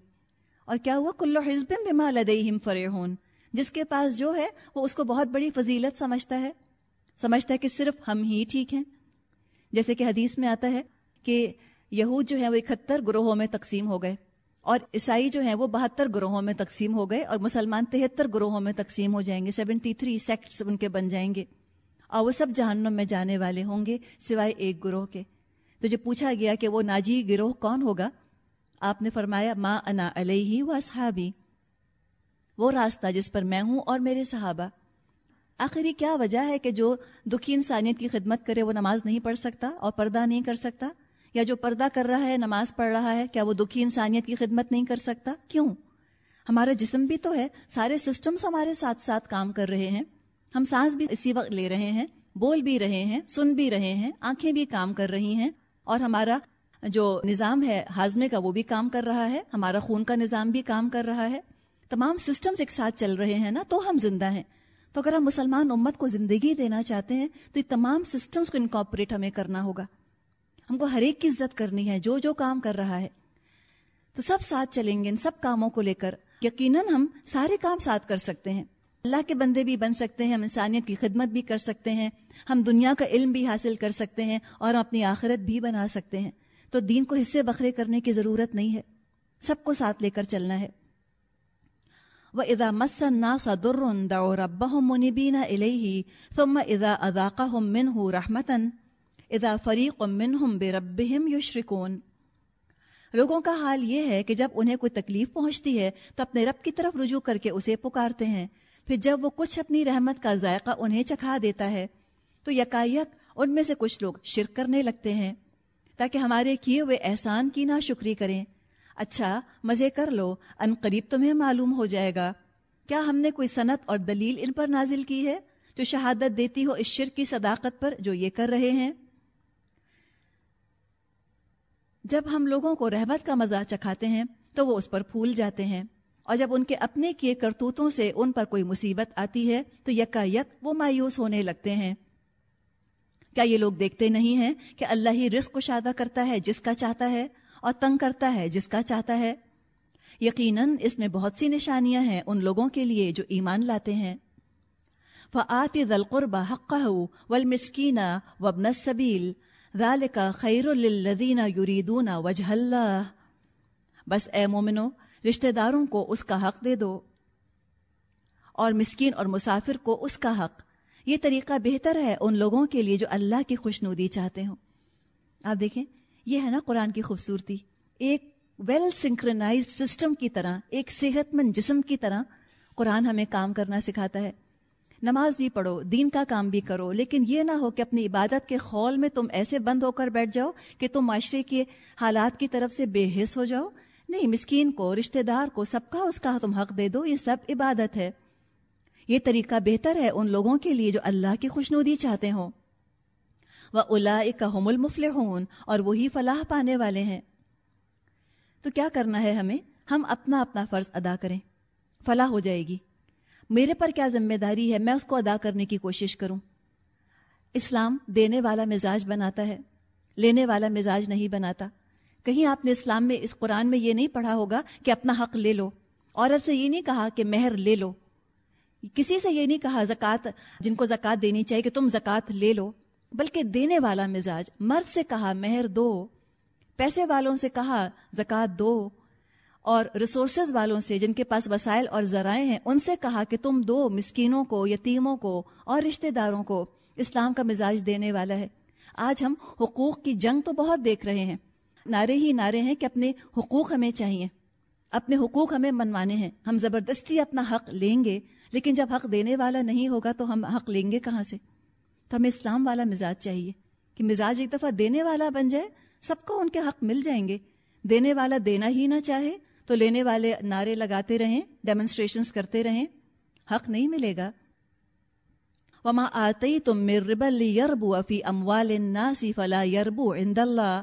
اور کیا ہوا؟ کلو حزب بما لدیہم فرحون۔ جس کے پاس جو ہے، وہ اس کو بہت بڑی فضیلت سمجھتا ہے۔ سمجھتا ہے کہ صرف ہم ہی ٹھیک ہیں۔ جیسے کہ حدیث میں آتا ہے کہ یہود جو ہے وہ اکہتر گروہوں میں تقسیم ہو گئے۔ اور عیسائی جو ہیں، وہ بہتر گروہوں میں تقسیم ہو گئے۔ اور مسلمان تہتر گروہوں میں تقسیم ہو جائیں گے۔ سیونٹی تھری سیکٹس ان کے بن جائیں گے۔ اور وہ سب جہنم میں جانے والے ہوں گے سوائے ایک گروہ کے۔ تو جو پوچھا گیا کہ وہ ناجی گروہ کون ہوگا؟ آپ نے فرمایا، ما انا علیہ و اصحابی. وہ راستہ جس پر میں ہوں اور میرے صحابہ۔ آخر یہ کیا وجہ ہے کہ جو دکھی انسانیت کی خدمت کرے وہ نماز نہیں پڑھ سکتا اور پردہ نہیں کر سکتا؟ یا جو پردہ کر رہا ہے نماز پڑھ رہا ہے، کیا وہ دکھی انسانیت کی خدمت نہیں کر سکتا؟ کیوں؟ ہمارا جسم بھی تو ہے، سارے سسٹمز ہمارے ساتھ ساتھ کام کر رہے ہیں۔ ہم سانس بھی اسی وقت لے رہے ہیں، بول بھی رہے ہیں، سن بھی رہے ہیں، آنکھیں بھی کام کر رہی ہیں اور ہمارا جو نظام ہے ہاضمے کا وہ بھی کام کر رہا ہے، ہمارا خون کا نظام بھی کام کر رہا ہے۔ تمام سسٹمز ایک ساتھ چل رہے ہیں نا، تو ہم زندہ ہیں۔ تو اگر ہم مسلمان امت کو زندگی دینا چاہتے ہیں، تو یہ تمام سسٹمز کو انکاپریٹ ہمیں کرنا ہوگا۔ ہم کو ہر ایک کی عزت کرنی ہے، جو جو کام کر رہا ہے۔ تو سب ساتھ چلیں گے، ان سب کاموں کو لے کر۔ یقیناً ہم سارے کام ساتھ کر سکتے ہیں۔ اللہ کے بندے بھی بن سکتے ہیں، ہم انسانیت کی خدمت بھی کر سکتے ہیں۔ ہم دنیا کا علم بھی حاصل کر سکتے ہیں اور اپنی آخرت بھی بنا سکتے ہیں۔ تو دین کو حصے بکھرے کرنے کی ضرورت نہیں ہے۔ سب کو ساتھ لے کر چلنا ہے۔ وہ ادا مسنا صدر رب منبین علیہ ثم ادا اداقہ من ہوں رحمتن ادا فریق من ہم بے رب یشرکون لوگوں کا حال یہ ہے کہ جب انہیں کوئی تکلیف پہنچتی ہے، تو اپنے رب کی طرف رجوع کر کے اسے پکارتے ہیں۔ پھر جب وہ کچھ اپنی رحمت کا ذائقہ انہیں چکھا دیتا ہے، تو یکایک ان میں سے کچھ لوگ شرک کرنے لگتے ہیں۔ تاکہ ہمارے کیے ہوئے احسان کی نہ شکری کریں۔ اچھا مزے کر لو۔ ان قریب تمہیں معلوم ہو جائے گا۔ کیا ہم نے کوئی صنعت اور دلیل ان پر نازل کی ہے جو شہادت دیتی ہو اس شرک کی صداقت پر جو یہ کر رہے ہیں؟ جب ہم لوگوں کو رحمت کا مزہ چکھاتے ہیں، تو وہ اس پر پھول جاتے ہیں۔ اور جب ان کے اپنے کیے کرتوتوں سے ان پر کوئی مصیبت آتی ہے، تو یکا یک وہ مایوس ہونے لگتے ہیں۔ کیا یہ لوگ دیکھتے نہیں ہیں کہ اللہ ہی رزق کو شادہ کرتا ہے جس کا چاہتا ہے اور تنگ کرتا ہے جس کا چاہتا ہے؟ یقیناً اس میں بہت سی نشانیاں ہیں ان لوگوں کے لیے جو ایمان لاتے ہیں۔ فعت ذلقربہ حق ولمسکین وبن صبیل کا خیر الدین یریدون وجہ اللہ۔ بس اے مومنو، رشتہ داروں کو اس کا حق دے دو اور مسکین اور مسافر کو اس کا حق۔ یہ طریقہ بہتر ہے ان لوگوں کے لیے جو اللہ کی خوشنودی چاہتے ہوں۔ آپ دیکھیں، یہ ہے نا قرآن کی خوبصورتی۔ ایک ویل سنکرنائز سسٹم کی طرح، ایک صحت مند جسم کی طرح قرآن ہمیں کام کرنا سکھاتا ہے۔ نماز بھی پڑھو، دین کا کام بھی کرو، لیکن یہ نہ ہو کہ اپنی عبادت کے خول میں تم ایسے بند ہو کر بیٹھ جاؤ کہ تم معاشرے کے حالات کی طرف سے بے حص ہو جاؤ۔ نہیں، مسکین کو، رشتہ دار کو، سب کا اس کا تم حق دے دو، یہ سب عبادت ہے۔ یہ طریقہ بہتر ہے ان لوگوں کے لیے جو اللہ کی خوشنودی چاہتے ہوں۔ وہ الا حم المفل اور وہی فلاح پانے والے ہیں۔ تو کیا کرنا ہے ہمیں؟ ہم اپنا اپنا فرض ادا کریں۔ فلاح ہو جائے گی۔ میرے پر کیا ذمہ داری ہے؟ میں اس کو ادا کرنے کی کوشش کروں۔ اسلام دینے والا مزاج بناتا ہے۔ لینے والا مزاج نہیں بناتا۔ کہیں آپ نے اسلام میں، اس قرآن میں یہ نہیں پڑھا ہوگا کہ اپنا حق لے لو۔ عورت سے یہ نہیں کہا کہ مہر لے لو۔ کسی سے یہ نہیں کہا زکوٰۃ، جن کو زکوٰۃ دینی چاہیے کہ تم زکوٰۃ لے لو، بلکہ دینے والا مزاج، مرد سے کہا مہر دو، پیسے والوں سے کہا زکوٰۃ دو، اور ریسورسز والوں سے جن کے پاس وسائل اور ذرائع ہیں، ان سے کہا کہ تم دو مسکینوں کو، یتیموں کو اور رشتہ داروں کو اسلام کا مزاج دینے والا ہے۔ آج ہم حقوق کی جنگ تو بہت دیکھ رہے ہیں۔ نعرے ہی نعرے ہیں کہ اپنے حقوق ہمیں چاہیے۔ اپنے حقوق ہمیں منوانے ہیں۔ ہم زبردستی اپنا حق لیں گے۔ لیکن جب حق دینے والا نہیں ہوگا تو ہم حق لیں گے کہاں سے؟ تو ہمیں اسلام والا مزاج چاہیے کہ مزاج ایک دفعہ دینے والا بن جائے، سب کو ان کے حق مل جائیں گے۔ دینے والا دینا ہی نہ چاہے تو لینے والے نعرے لگاتے رہیں ڈیمونسٹریشنز کرتے رہیں، حق نہیں ملے گا۔ وما آتی تم مر یربو افی اموال الناس فلا یربو عند اللہ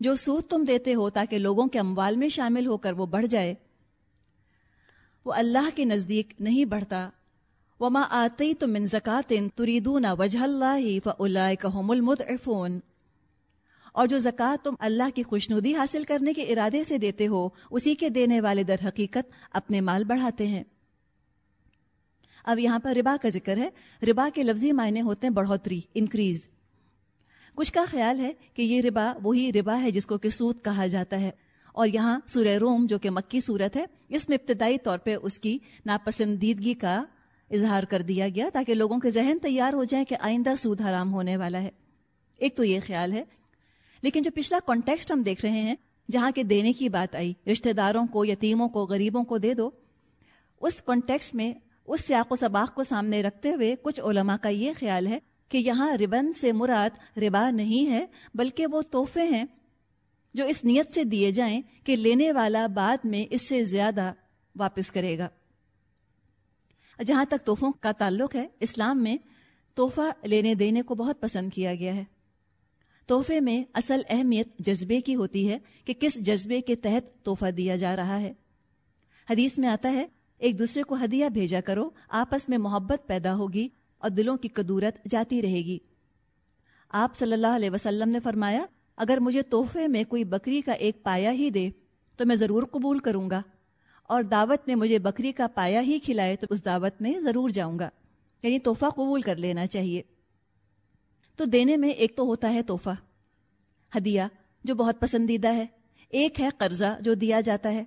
جو سود تم دیتے ہو تاکہ لوگوں کے اموال میں شامل ہو کر وہ بڑھ جائے وہ اللہ کے نزدیک نہیں بڑھتا۔ وما آتی تم من زکات تریدون وجہ اللہ فلاحم المدعفون اور جو زکوٰۃ تم اللہ کی خوشنودی حاصل کرنے کے ارادے سے دیتے ہو، اسی کے دینے والے در حقیقت اپنے مال بڑھاتے ہیں۔ اب یہاں پر ربا کا ذکر ہے۔ ربا کے لفظی معنی ہوتے ہیں بڑھوتری انکریز کچھ کا خیال ہے کہ یہ ربا وہی ربا ہے جس کو کہ سود کہا جاتا ہے۔ اور یہاں سورہ روم جو کہ مکی صورت ہے، اس میں ابتدائی طور پہ اس کی ناپسندیدگی کا اظہار کر دیا گیا تاکہ لوگوں کے ذہن تیار ہو جائیں کہ آئندہ سود حرام ہونے والا ہے۔ ایک تو یہ خیال ہے۔ لیکن جو پچھلا کانٹیکسٹ ہم دیکھ رہے ہیں، جہاں کے دینے کی بات آئی، رشتہ داروں کو، یتیموں کو، غریبوں کو دے دو، اس کانٹیکسٹ میں، اس سیاق و سباق کو سامنے رکھتے ہوئے کچھ علماء کا یہ خیال ہے کہ یہاں ربن سے مراد ربا نہیں ہے، بلکہ وہ تحفے ہیں۔ جو اس نیت سے دیے جائیں کہ لینے والا بعد میں اس سے زیادہ واپس کرے گا۔ جہاں تک تحفوں کا تعلق ہے، اسلام میں تحفہ لینے دینے کو بہت پسند کیا گیا ہے۔ تحفے میں اصل اہمیت جذبے کی ہوتی ہے کہ کس جذبے کے تحت تحفہ دیا جا رہا ہے۔ حدیث میں آتا ہے، ایک دوسرے کو ہدیہ بھیجا کرو، آپس میں محبت پیدا ہوگی اور دلوں کی قدورت جاتی رہے گی۔ آپ صلی اللہ علیہ وسلم نے فرمایا اگر مجھے تحفے میں کوئی بکری کا ایک پایا ہی دے، تو میں ضرور قبول کروں گا۔ اور دعوت میں مجھے بکری کا پایا ہی کھلائے تو اس دعوت میں ضرور جاؤں گا۔ یعنی تحفہ قبول کر لینا چاہیے۔ تو دینے میں ایک تو ہوتا ہے تحفہ۔ ہدیہ، جو بہت پسندیدہ ہے۔ ایک ہے قرضہ، جو دیا جاتا ہے۔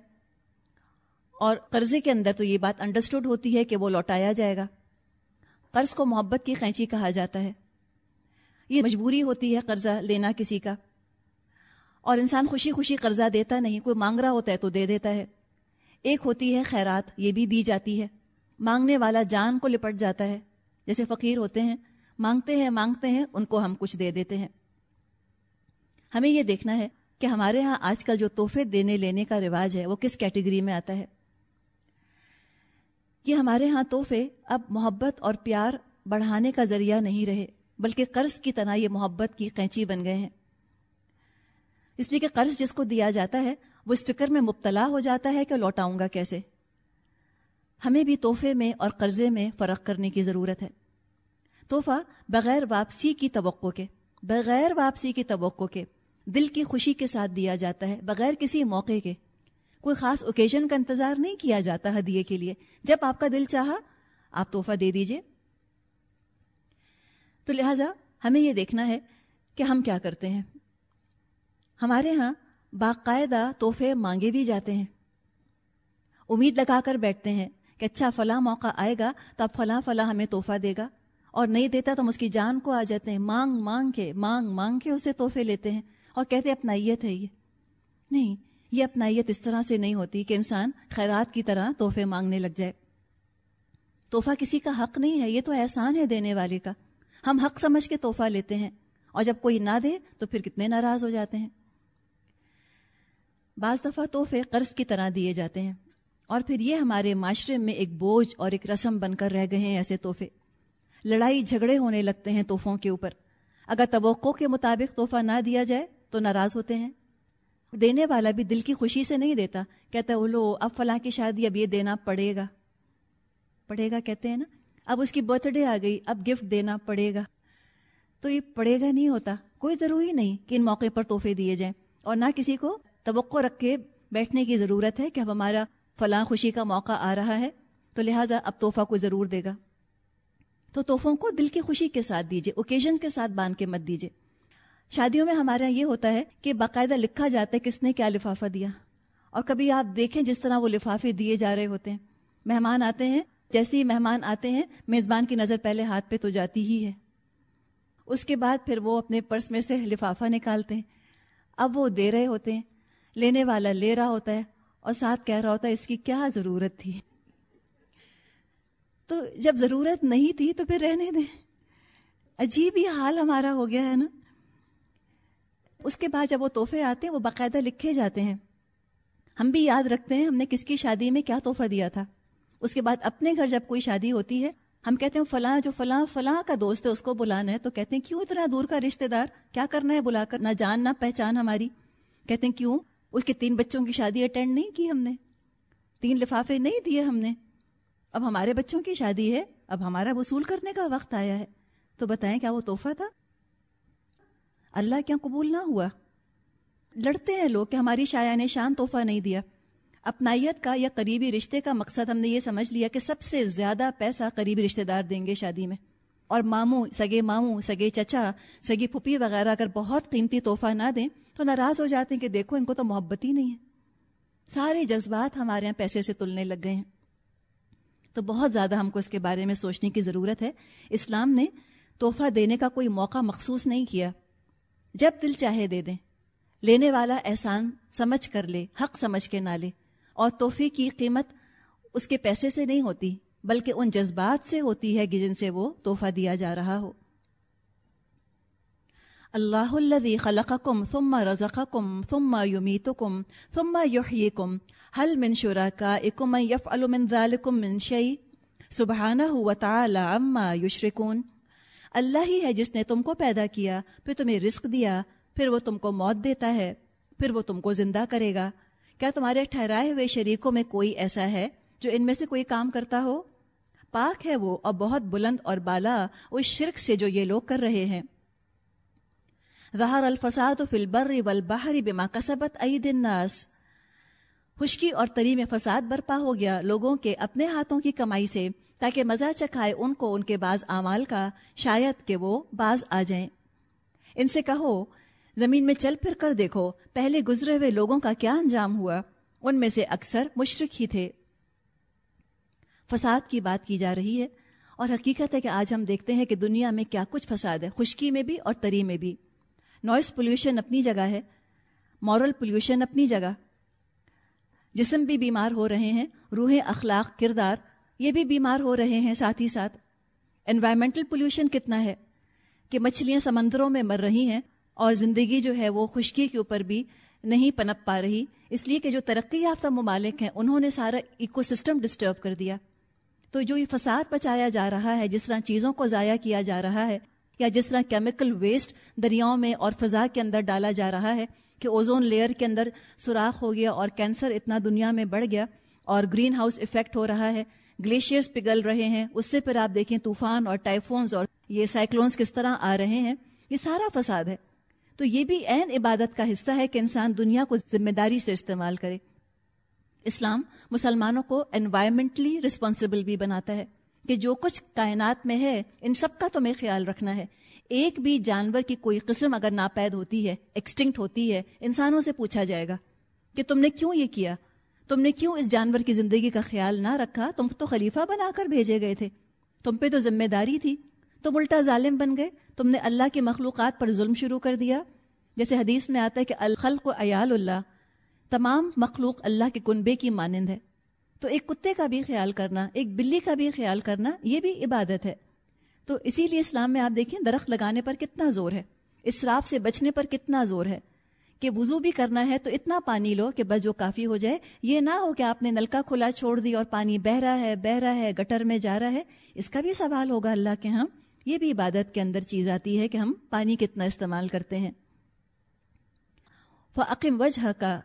اور قرضے کے اندر تو یہ بات انڈرسٹوڈ ہوتی ہے کہ وہ لوٹایا جائے گا۔ قرض کو محبت کی قینچی کہا جاتا ہے۔ یہ مجبوری ہوتی ہے قرضہ لینا کسی کا۔ اور انسان خوشی خوشی قرضہ دیتا نہیں، کوئی مانگ رہا ہوتا ہے تو دے دیتا ہے۔ ایک ہوتی ہے خیرات، یہ بھی دی جاتی ہے۔ مانگنے والا جان کو لپٹ جاتا ہے۔ جیسے فقیر ہوتے ہیں، مانگتے ہیں مانگتے ہیں، ان کو ہم کچھ دے دیتے ہیں۔ ہمیں یہ دیکھنا ہے کہ ہمارے ہاں آج کل جو تحفے دینے لینے کا رواج ہے، وہ کس کیٹیگری میں آتا ہے؟ کہ ہمارے ہاں تحفے اب محبت اور پیار بڑھانے کا ذریعہ نہیں رہے، بلکہ قرض کی طرح یہ محبت کی قینچی بن گئے ہیں۔ اس لیے کہ قرض جس کو دیا جاتا ہے، وہ اس فکر میں مبتلا ہو جاتا ہے کہ لوٹاؤں گا کیسے۔ ہمیں بھی تحفے میں اور قرضے میں فرق کرنے کی ضرورت ہے۔ تحفہ بغیر واپسی کی توقع کے، بغیر واپسی کی توقع کے، دل کی خوشی کے ساتھ دیا جاتا ہے، بغیر کسی موقع کے۔ کوئی خاص اوکیزن کا انتظار نہیں کیا جاتا ہدیے کے لیے۔ جب آپ کا دل چاہا، آپ تحفہ دے دیجیے۔ تو لہٰذا ہمیں یہ دیکھنا ہے کہ ہم کیا کرتے ہیں۔ ہمارے ہاں باقاعدہ تحفے مانگے بھی جاتے ہیں۔ امید لگا کر بیٹھتے ہیں کہ اچھا فلاں موقع آئے گا تو اب فلاں فلاں ہمیں تحفہ دے گا اور نہیں دیتا تو ہم اس کی جان کو آ جاتے ہیں۔ مانگ مانگ کے مانگ مانگ کے اسے تحفے لیتے ہیں اور کہتے اپنائیت ہے یہ۔ نہیں، یہ اپنائیت اس طرح سے نہیں ہوتی کہ انسان خیرات کی طرح تحفے مانگنے لگ جائے۔ تحفہ کسی کا حق نہیں ہے، یہ تو احسان ہے دینے والے کا۔ ہم حق سمجھ کے تحفہ لیتے ہیں اور جب کوئی نہ دے تو پھر کتنے ناراض ہو جاتے ہیں۔ بعض دفعہ تحفے قرض کی طرح دیے جاتے ہیں۔ اور پھر یہ ہمارے معاشرے میں ایک بوجھ اور ایک رسم بن کر رہ گئے ہیں ایسے تحفے۔ لڑائی جھگڑے ہونے لگتے ہیں تحفوں کے اوپر۔ اگر توقع کے مطابق تحفہ نہ دیا جائے تو ناراض ہوتے ہیں۔ دینے والا بھی دل کی خوشی سے نہیں دیتا، کہتا ہے لو اب فلاں کی شادی، اب یہ دینا پڑے گا۔ پڑے گا کہتے ہیں نا، اب اس کی برتھ ڈے آ گئی، اب گفٹ دینا پڑے گا۔ تو یہ پڑے گا نہیں ہوتا۔ کوئی ضروری نہیں کہ ان موقع پر تحفے دیے جائیں۔ اور نہ کسی کو توقع رکھ کے بیٹھنے کی ضرورت ہے کہ اب ہمارا فلاں خوشی کا موقع آ رہا ہے، تو لہٰذا اب تحفہ کو ضرور دے گا۔ تو تحفوں کو دل کی خوشی کے ساتھ دیجیے اوکیزن کے ساتھ باندھ کے مت دیجیے شادیوں میں ہمارے یہاں یہ ہوتا ہے کہ باقاعدہ لکھا جاتا ہے کس نے کیا لفافہ دیا۔ اور کبھی آپ دیکھیں جس طرح وہ لفافے دیے جا رہے ہوتے ہیں۔ مہمان آتے ہیں، جیسے ہی مہمان آتے ہیں، میزبان کی نظر پہلے ہاتھ پہ تو جاتی ہی ہے۔ اس کے بعد پھر وہ اپنے پرس میں سے لفافہ نکالتے ہیں۔ اب وہ دے رہے ہوتے ہیں۔ لینے والا لے رہا ہوتا ہے اور ساتھ کہہ رہا ہوتا ہے، اس کی کیا ضرورت تھی؟ تو جب ضرورت نہیں تھی تو پھر رہنے دیں۔ عجیب ہی حال ہمارا ہو گیا ہے نا۔ اس کے بعد جب وہ تحفے آتے ہیں، وہ باقاعدہ لکھے جاتے ہیں۔ ہم بھی یاد رکھتے ہیں، ہم نے کس کی شادی میں کیا تحفہ دیا تھا۔ اس کے بعد اپنے گھر جب کوئی شادی ہوتی ہے، ہم کہتے ہیں، فلاں جو فلاں فلاں کا دوست ہے، اس کو بلانا ہے۔ تو کہتے ہیں، کیوں اتنا دور کا رشتے دار؟ کیا کرنا ہے بلا کر نہ جان، نہ پہچان ہماری۔ کہتے ہیں، کیوں؟ اس کے تین بچوں کی شادی اٹینڈ نہیں کی ہم نے۔ تین لفافے نہیں دیے ہم نے۔ اب ہمارے بچوں کی شادی ہے۔ اب ہمارا وصول کرنے کا وقت آیا ہے۔ تو بتائیں کیا وہ تحفہ تھا؟ اللہ کیا قبول نہ ہوا؟ لڑتے ہیں لوگ کہ ہماری شاعر نے شان تحفہ نہیں دیا۔ اپنائیت کا یا قریبی رشتے کا مقصد ہم نے یہ سمجھ لیا کہ سب سے زیادہ پیسہ قریبی رشتے دار دیں گے شادی میں۔ اور ماموں، سگے ماموں، سگے چچا سگی پھپھی وغیرہ اگر بہت قیمتی تحفہ نہ دیں تو ناراض ہو جاتے ہیں کہ دیکھو، ان کو تو محبت ہی نہیں ہے۔ سارے جذبات ہمارے یہاں پیسے سے تلنے لگ گئے ہیں۔ تو بہت زیادہ ہم کو اس کے بارے میں سوچنے کی ضرورت ہے۔ اسلام نے تحفہ دینے کا کوئی موقع مخصوص نہیں کیا۔ جب دل چاہے دے دیں۔ لینے والا احسان سمجھ کر لے، حق سمجھ کے نہ لے۔ اور تحفے کی قیمت اس کے پیسے سے نہیں ہوتی، بلکہ ان جذبات سے ہوتی ہے کہ جن سے وہ تحفہ دیا جا رہا ہو۔ اللہ الذي خلقكم ثم رزقكم ثم يميتكم ثم يحييكم هل من شركائكم من يفعل من ذلكم من شيء سبحانه وتعالى عما يشركون اللہ ہی ہے جس نے تم کو پیدا کیا، پھر تمہیں رزق دیا، پھر وہ تم کو موت دیتا ہے، پھر وہ تم کو زندہ کرے گا. کیا تمہارے ٹھہرائے ہوئے شریکوں میں کوئی ایسا ہے جو ان میں سے کوئی کام کرتا ہو؟ پاک ہے وہ اور بہت بلند اور بالا اس شرک سے جو یہ لوگ کر رہے ہیں۔ ظہر الفساد فی البر والبحر بما کسبت عید الناس. خشکی اور تری میں فساد برپا ہو گیا لوگوں کے اپنے ہاتھوں کی کمائی سے، تاکہ مزہ چکھائے ان کو ان کے بعض اعمال کا، شاید کہ وہ باز آ جائیں۔ ان سے کہو، زمین میں چل پھر کر دیکھو، پہلے گزرے ہوئے لوگوں کا کیا انجام ہوا؟ ان میں سے اکثر مشرق ہی تھے۔ فساد کی بات کی جا رہی ہے، اور حقیقت ہے کہ آج ہم دیکھتے ہیں کہ دنیا میں کیا کچھ فساد ہے، خشکی میں بھی اور تری میں بھی۔ نوائز پولیوشن اپنی جگہ ہے مورل پولیوشن اپنی جگہ۔ جسم بھی بیمار ہو رہے ہیں، روح اخلاق، کردار، یہ بھی بیمار ہو رہے ہیں ساتھ ہی ساتھ۔ انوائرمنٹل پولیوشن کتنا ہے؟ کہ مچھلیاں سمندروں میں مر رہی ہیں اور زندگی جو ہے وہ خشکی کے اوپر بھی نہیں پنپ پا رہی۔ اس لیے کہ جو ترقی یافتہ ممالک ہیں، انہوں نے سارا ایکو سسٹم ڈسٹرب کر دیا۔ تو جو یہ فساد بچایا جا رہا ہے، جس طرح چیزوں کو ضائع کیا جا رہا ہے یا جس طرح کیمیکل ویسٹ دریاؤں میں اور فضا کے اندر ڈالا جا رہا ہے کہ اوزون لیئر کے اندر سوراخ ہو گیا اور کینسر اتنا دنیا میں بڑھ گیا اور گرین ہاؤس افیکٹ ہو رہا ہے گلیشیئرس پگھل رہے ہیں، اس سے پھر آپ دیکھیں طوفان اور ٹائفونز اور یہ سائیکلونز کس طرح آ رہے ہیں، یہ سارا فساد ہے۔ تو یہ بھی عین عبادت کا حصہ ہے کہ انسان دنیا کو ذمہ داری سے استعمال کرے۔ اسلام مسلمانوں کو انوائرمنٹلی رسپانسبل بھی بناتا ہے۔ کہ جو کچھ کائنات میں ہے، ان سب کا تمہیں خیال رکھنا ہے۔ ایک بھی جانور کی کوئی قسم اگر ناپید ہوتی ہے ایکسٹنکٹ ہوتی ہے، انسانوں سے پوچھا جائے گا کہ تم نے کیوں یہ کیا؟ تم نے کیوں اس جانور کی زندگی کا خیال نہ رکھا؟ تم تو خلیفہ بنا کر بھیجے گئے تھے۔ تم پہ تو ذمہ داری تھی۔ تم الٹا ظالم بن گئے۔ تم نے اللہ کی مخلوقات پر ظلم شروع کر دیا۔ جیسے حدیث میں آتا ہے کہ الخلق و ایال اللہ۔ تمام مخلوق اللہ کے کنبے کی مانند ہے۔ تو ایک کتے کا بھی خیال کرنا، ایک بلی کا بھی خیال کرنا، یہ بھی عبادت ہے۔ تو اسی لیے اسلام میں آپ دیکھیں، درخت لگانے پر کتنا زور ہے، اسراف سے بچنے پر کتنا زور ہے۔ کہ وضو بھی کرنا ہے تو اتنا پانی لو کہ بس جو کافی ہو جائے۔ یہ نہ ہو کہ آپ نے نلکا کھلا چھوڑ دی اور پانی بہ رہا ہے بہ رہا ہے، گٹر میں جا رہا ہے۔ اس کا بھی سوال ہوگا اللہ کے ہاں۔ یہ بھی عبادت کے اندر چیز آتی ہے کہ ہم پانی کتنا استعمال کرتے ہیں۔ فعقم وجہ کا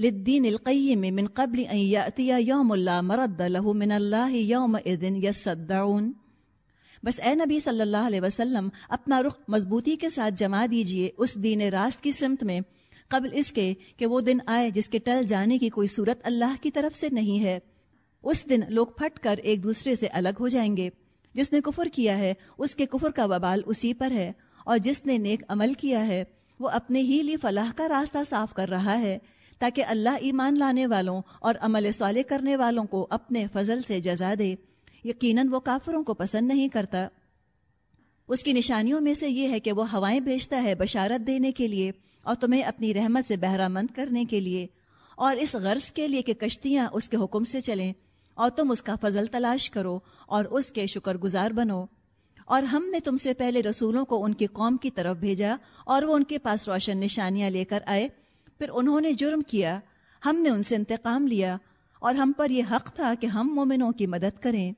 لدین القیم من قبل ان یأتی یوم اللہ مرد له من اللہ یوم اذن یصدعون بس اے نبی صلی اللہ علیہ وسلم، اپنا رخ مضبوطی کے ساتھ جما دیجیے اس دین راست کی سمت میں، قبل اس کے کہ وہ دن آئے جس کے ٹل جانے کی کوئی صورت اللہ کی طرف سے نہیں ہے۔ اس دن لوگ پھٹ کر ایک دوسرے سے الگ ہو جائیں گے۔ جس نے کفر کیا ہے، اس کے کفر کا وبال اسی پر ہے۔ اور جس نے نیک عمل کیا ہے، وہ اپنے ہی لیے فلاح کا راستہ صاف کر رہا ہے۔ تاکہ اللہ ایمان لانے والوں اور عمل صالح کرنے والوں کو اپنے فضل سے جزا دے۔ یقیناً وہ کافروں کو پسند نہیں کرتا۔ اس کی نشانیوں میں سے یہ ہے کہ وہ ہوائیں بھیجتا ہے بشارت دینے کے لیے اور تمہیں اپنی رحمت سے بہرہ مند کرنے کے لیے۔ اور اس غرض کے لیے کہ کشتیاں اس کے حکم سے چلیں اور تم اس کا فضل تلاش کرو اور اس کے شکر گزار بنو۔ اور ہم نے تم سے پہلے رسولوں کو ان کی قوم کی طرف بھیجا اور وہ ان کے پاس روشن نشانیاں لے کر آئے۔ پھر انہوں نے جرم کیا، ہم نے ان سے انتقام لیا اور ہم پر یہ حق تھا کہ ہم مومنوں کی مدد کریں۔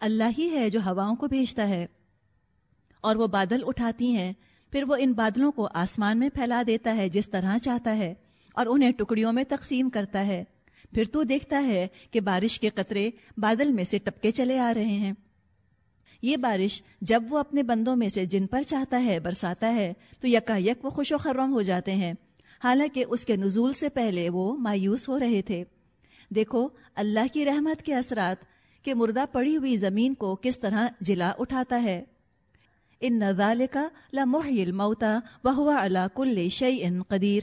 اللہ ہی ہے جو ہواؤں کو بھیجتا ہے اور وہ بادل اٹھاتی ہیں، پھر وہ ان بادلوں کو آسمان میں پھیلا دیتا ہے جس طرح چاہتا ہے اور انہیں ٹکڑیوں میں تقسیم کرتا ہے۔ پھر تو دیکھتا ہے کہ بارش کے قطرے بادل میں سے ٹپکے چلے آ رہے ہیں۔ یہ بارش جب وہ اپنے بندوں میں سے جن پر چاہتا ہے برساتا ہے، تو یکا یک وہ خوش و خرم ہو جاتے ہیں۔ حالانکہ اس کے نزول سے پہلے وہ مایوس ہو رہے تھے۔ دیکھو، اللہ کی رحمت کے اثرات کہ مردہ پڑی ہوئی زمین کو کس طرح جلا اٹھاتا ہے۔ ان نزال کا لمحل موتا بہو اللہ کل شعی ان قدیر۔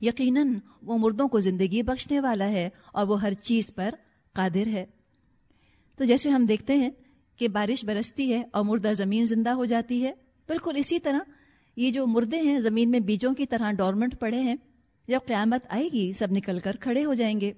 یقیناً وہ مردوں کو زندگی بخشنے والا ہے اور وہ ہر چیز پر قادر ہے۔ تو جیسے ہم دیکھتے ہیں کہ بارش برستی ہے اور مردہ زمین زندہ ہو جاتی ہے۔ بالکل اسی طرح یہ جو مردے ہیں زمین میں بیجوں کی طرح ڈورمنٹ پڑے ہیں، جب قیامت آئے گی سب نکل کر کھڑے ہو جائیں گے۔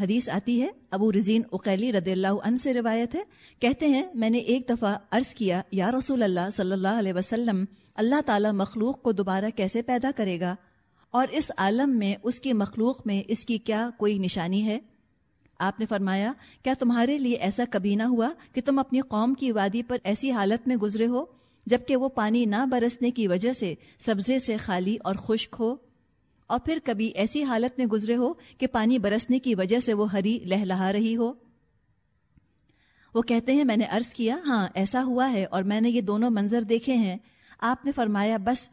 حدیث آتی ہے، ابو رضین اقیلی رضی اللہ عنہ سے روایت ہے، کہتے ہیں، میں نے ایک دفعہ عرض کیا، یا رسول اللہ صلی اللہ علیہ وسلم، اللہ تعالی مخلوق کو دوبارہ کیسے پیدا کرے گا؟ اور اس عالم میں، اس کی مخلوق میں اس کی کیا کوئی نشانی ہے؟ آپ نے فرمایا، کیا تمہارے لیے ایسا کبھی نہ ہوا کہ تم اپنی قوم کی وادی پر ایسی حالت میں گزرے ہو جبکہ وہ پانی نہ برسنے کی وجہ سے سبزے سے خالی اور خشک ہو؟ اور پھر کبھی ایسی حالت میں گزرے ہو کہ پانی برسنے کی وجہ سے وہ ہری لہلہا رہی ہو؟ وہ کہتے ہیں، میں نے عرض کیا ہاں ایسا ہوا ہے اور میں نے یہ دونوں منظر دیکھے ہیں۔ آپ نے فرمایا، بس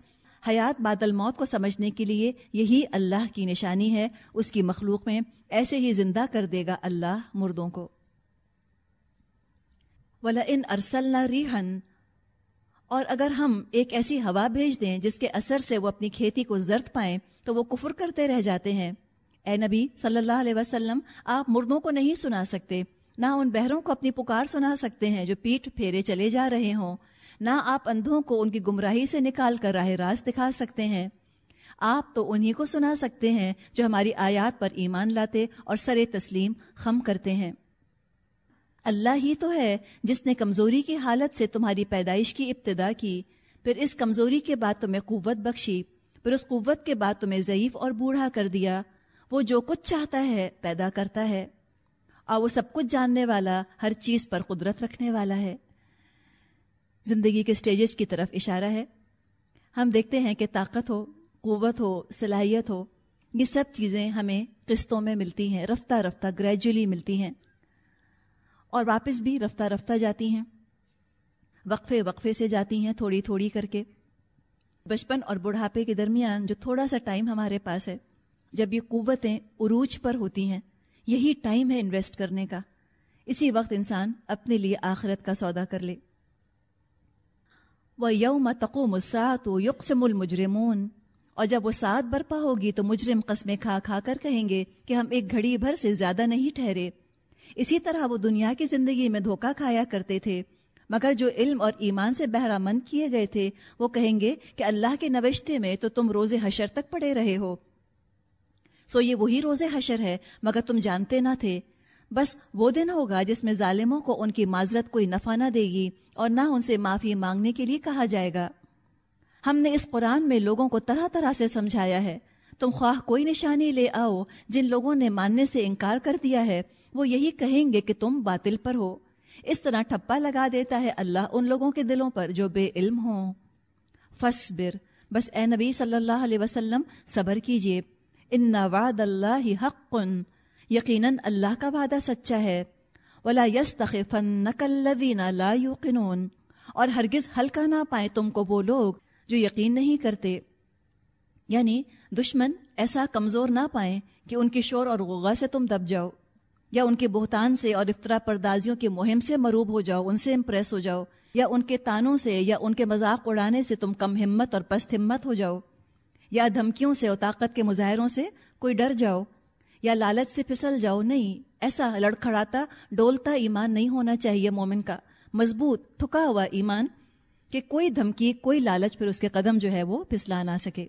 حیات بادل موت کو سمجھنے کے لیے یہی اللہ کی نشانی ہے، اس کی مخلوق میں ایسے ہی زندہ کر دے گا اللہ مردوں کو۔ ولا ان ارسل ریحن اور اگر ہم ایک ایسی ہوا بھیج دیں جس کے اثر سے وہ اپنی کھیتی کو زرد پائیں، تو وہ کفر کرتے رہ جاتے ہیں۔ اے نبی صلی اللہ علیہ وسلم، آپ مردوں کو نہیں سنا سکتے، نہ ان بہروں کو اپنی پکار سنا سکتے ہیں جو پیٹ پھیرے چلے جا رہے ہوں۔ نہ آپ اندھوں کو ان کی گمراہی سے نکال کر راہ راست دکھا سکتے ہیں۔ آپ تو انہی کو سنا سکتے ہیں جو ہماری آیات پر ایمان لاتے اور سر تسلیم خم کرتے ہیں۔ اللہ ہی تو ہے جس نے کمزوری کی حالت سے تمہاری پیدائش کی ابتدا کی۔ پھر اس کمزوری کے بعد تمہیں قوت بخشی، پھر اس قوت کے بعد تمہیں ضعیف اور بوڑھا کر دیا۔ وہ جو کچھ چاہتا ہے پیدا کرتا ہے۔ اور وہ سب کچھ جاننے والا، ہر چیز پر قدرت رکھنے والا ہے۔ زندگی کے سٹیجز کی طرف اشارہ ہے۔ ہم دیکھتے ہیں کہ طاقت ہو، قوت ہو، صلاحیت ہو، یہ سب چیزیں ہمیں قسطوں میں ملتی ہیں، رفتہ رفتہ گریجولی ملتی ہیں۔ اور واپس بھی رفتہ رفتہ جاتی ہیں۔ وقفے وقفے سے جاتی ہیں، تھوڑی تھوڑی کر کے۔ بچپن اور بڑھاپے کے درمیان جو تھوڑا سا ٹائم ہمارے پاس ہے، جب یہ قوتیں عروج پر ہوتی ہیں، یہی ٹائم ہے انویسٹ کرنے کا۔ اسی وقت انسان اپنے لیے آخرت کا سودا کر لے۔ وہ یوم تقو مسات و یقسم المجرمون۔ اور جب وہ سات برپا ہوگی تو مجرم قسمیں کھا کھا کر کہیں گے کہ ہم ایک گھڑی بھر سے زیادہ نہیں ٹھہرے۔ اسی طرح وہ دنیا کی زندگی میں دھوکہ کھایا کرتے تھے، مگر جو علم اور ایمان سے بہرہ مند کیے گئے تھے، وہ کہیں گے کہ اللہ کے نوشتے میں تو تم روز حشر تک پڑے رہے ہو۔ سو یہ وہی روز حشر ہے، مگر تم جانتے نہ تھے۔ بس وہ دن ہوگا جس میں ظالموں کو ان کی معذرت کوئی نفع نہ دے گی اور نہ ان سے معافی مانگنے کے لیے کہا جائے گا۔ ہم نے اس قرآن میں لوگوں کو طرح طرح سے سمجھایا ہے۔ تم خواہ کوئی نشانی لے آؤ جن لوگوں نے ماننے سے انکار کر دیا ہے، وہ یہی کہیں گے کہ تم باطل پر ہو۔ اس طرح ٹھپا لگا دیتا ہے اللہ ان لوگوں کے دلوں پر جو بے علم ہوں۔ فصبر بس اے نبی صلی اللہ علیہ وسلم، صبر کیجیے۔ ان وعد اللہ حق۔ یقیناً اللہ کا وعدہ سچا ہے۔ ولا یس الذین لا یوقنون اور ہرگز ہلکا نہ پائیں تم کو وہ لوگ جو یقین نہیں کرتے۔ یعنی دشمن ایسا کمزور نہ پائیں کہ ان کی شور اور غغا سے تم دب جاؤ۔ یا ان کے بہتان سے اور افطرا پردازیوں کی مہم سے مروب ہو جاؤ، ان سے امپریس ہو جاؤ۔ یا ان کے تانوں سے یا ان کے مذاق اڑانے سے تم کم ہمت اور پست ہمت ہو جاؤ۔ یا دھمکیوں سے اور طاقت کے مظاہروں سے کوئی ڈر جاؤ۔ یا لالچ سے پھسل جاؤ، نہیں، ایسا لڑکھڑاتا، ڈولتا ایمان نہیں ہونا چاہیے مومن کا۔ مضبوط ٹھکا ہوا ایمان کہ کوئی دھمکی، کوئی لالچ پھر اس کے قدم جو ہے وہ پھسلا نہ سکے۔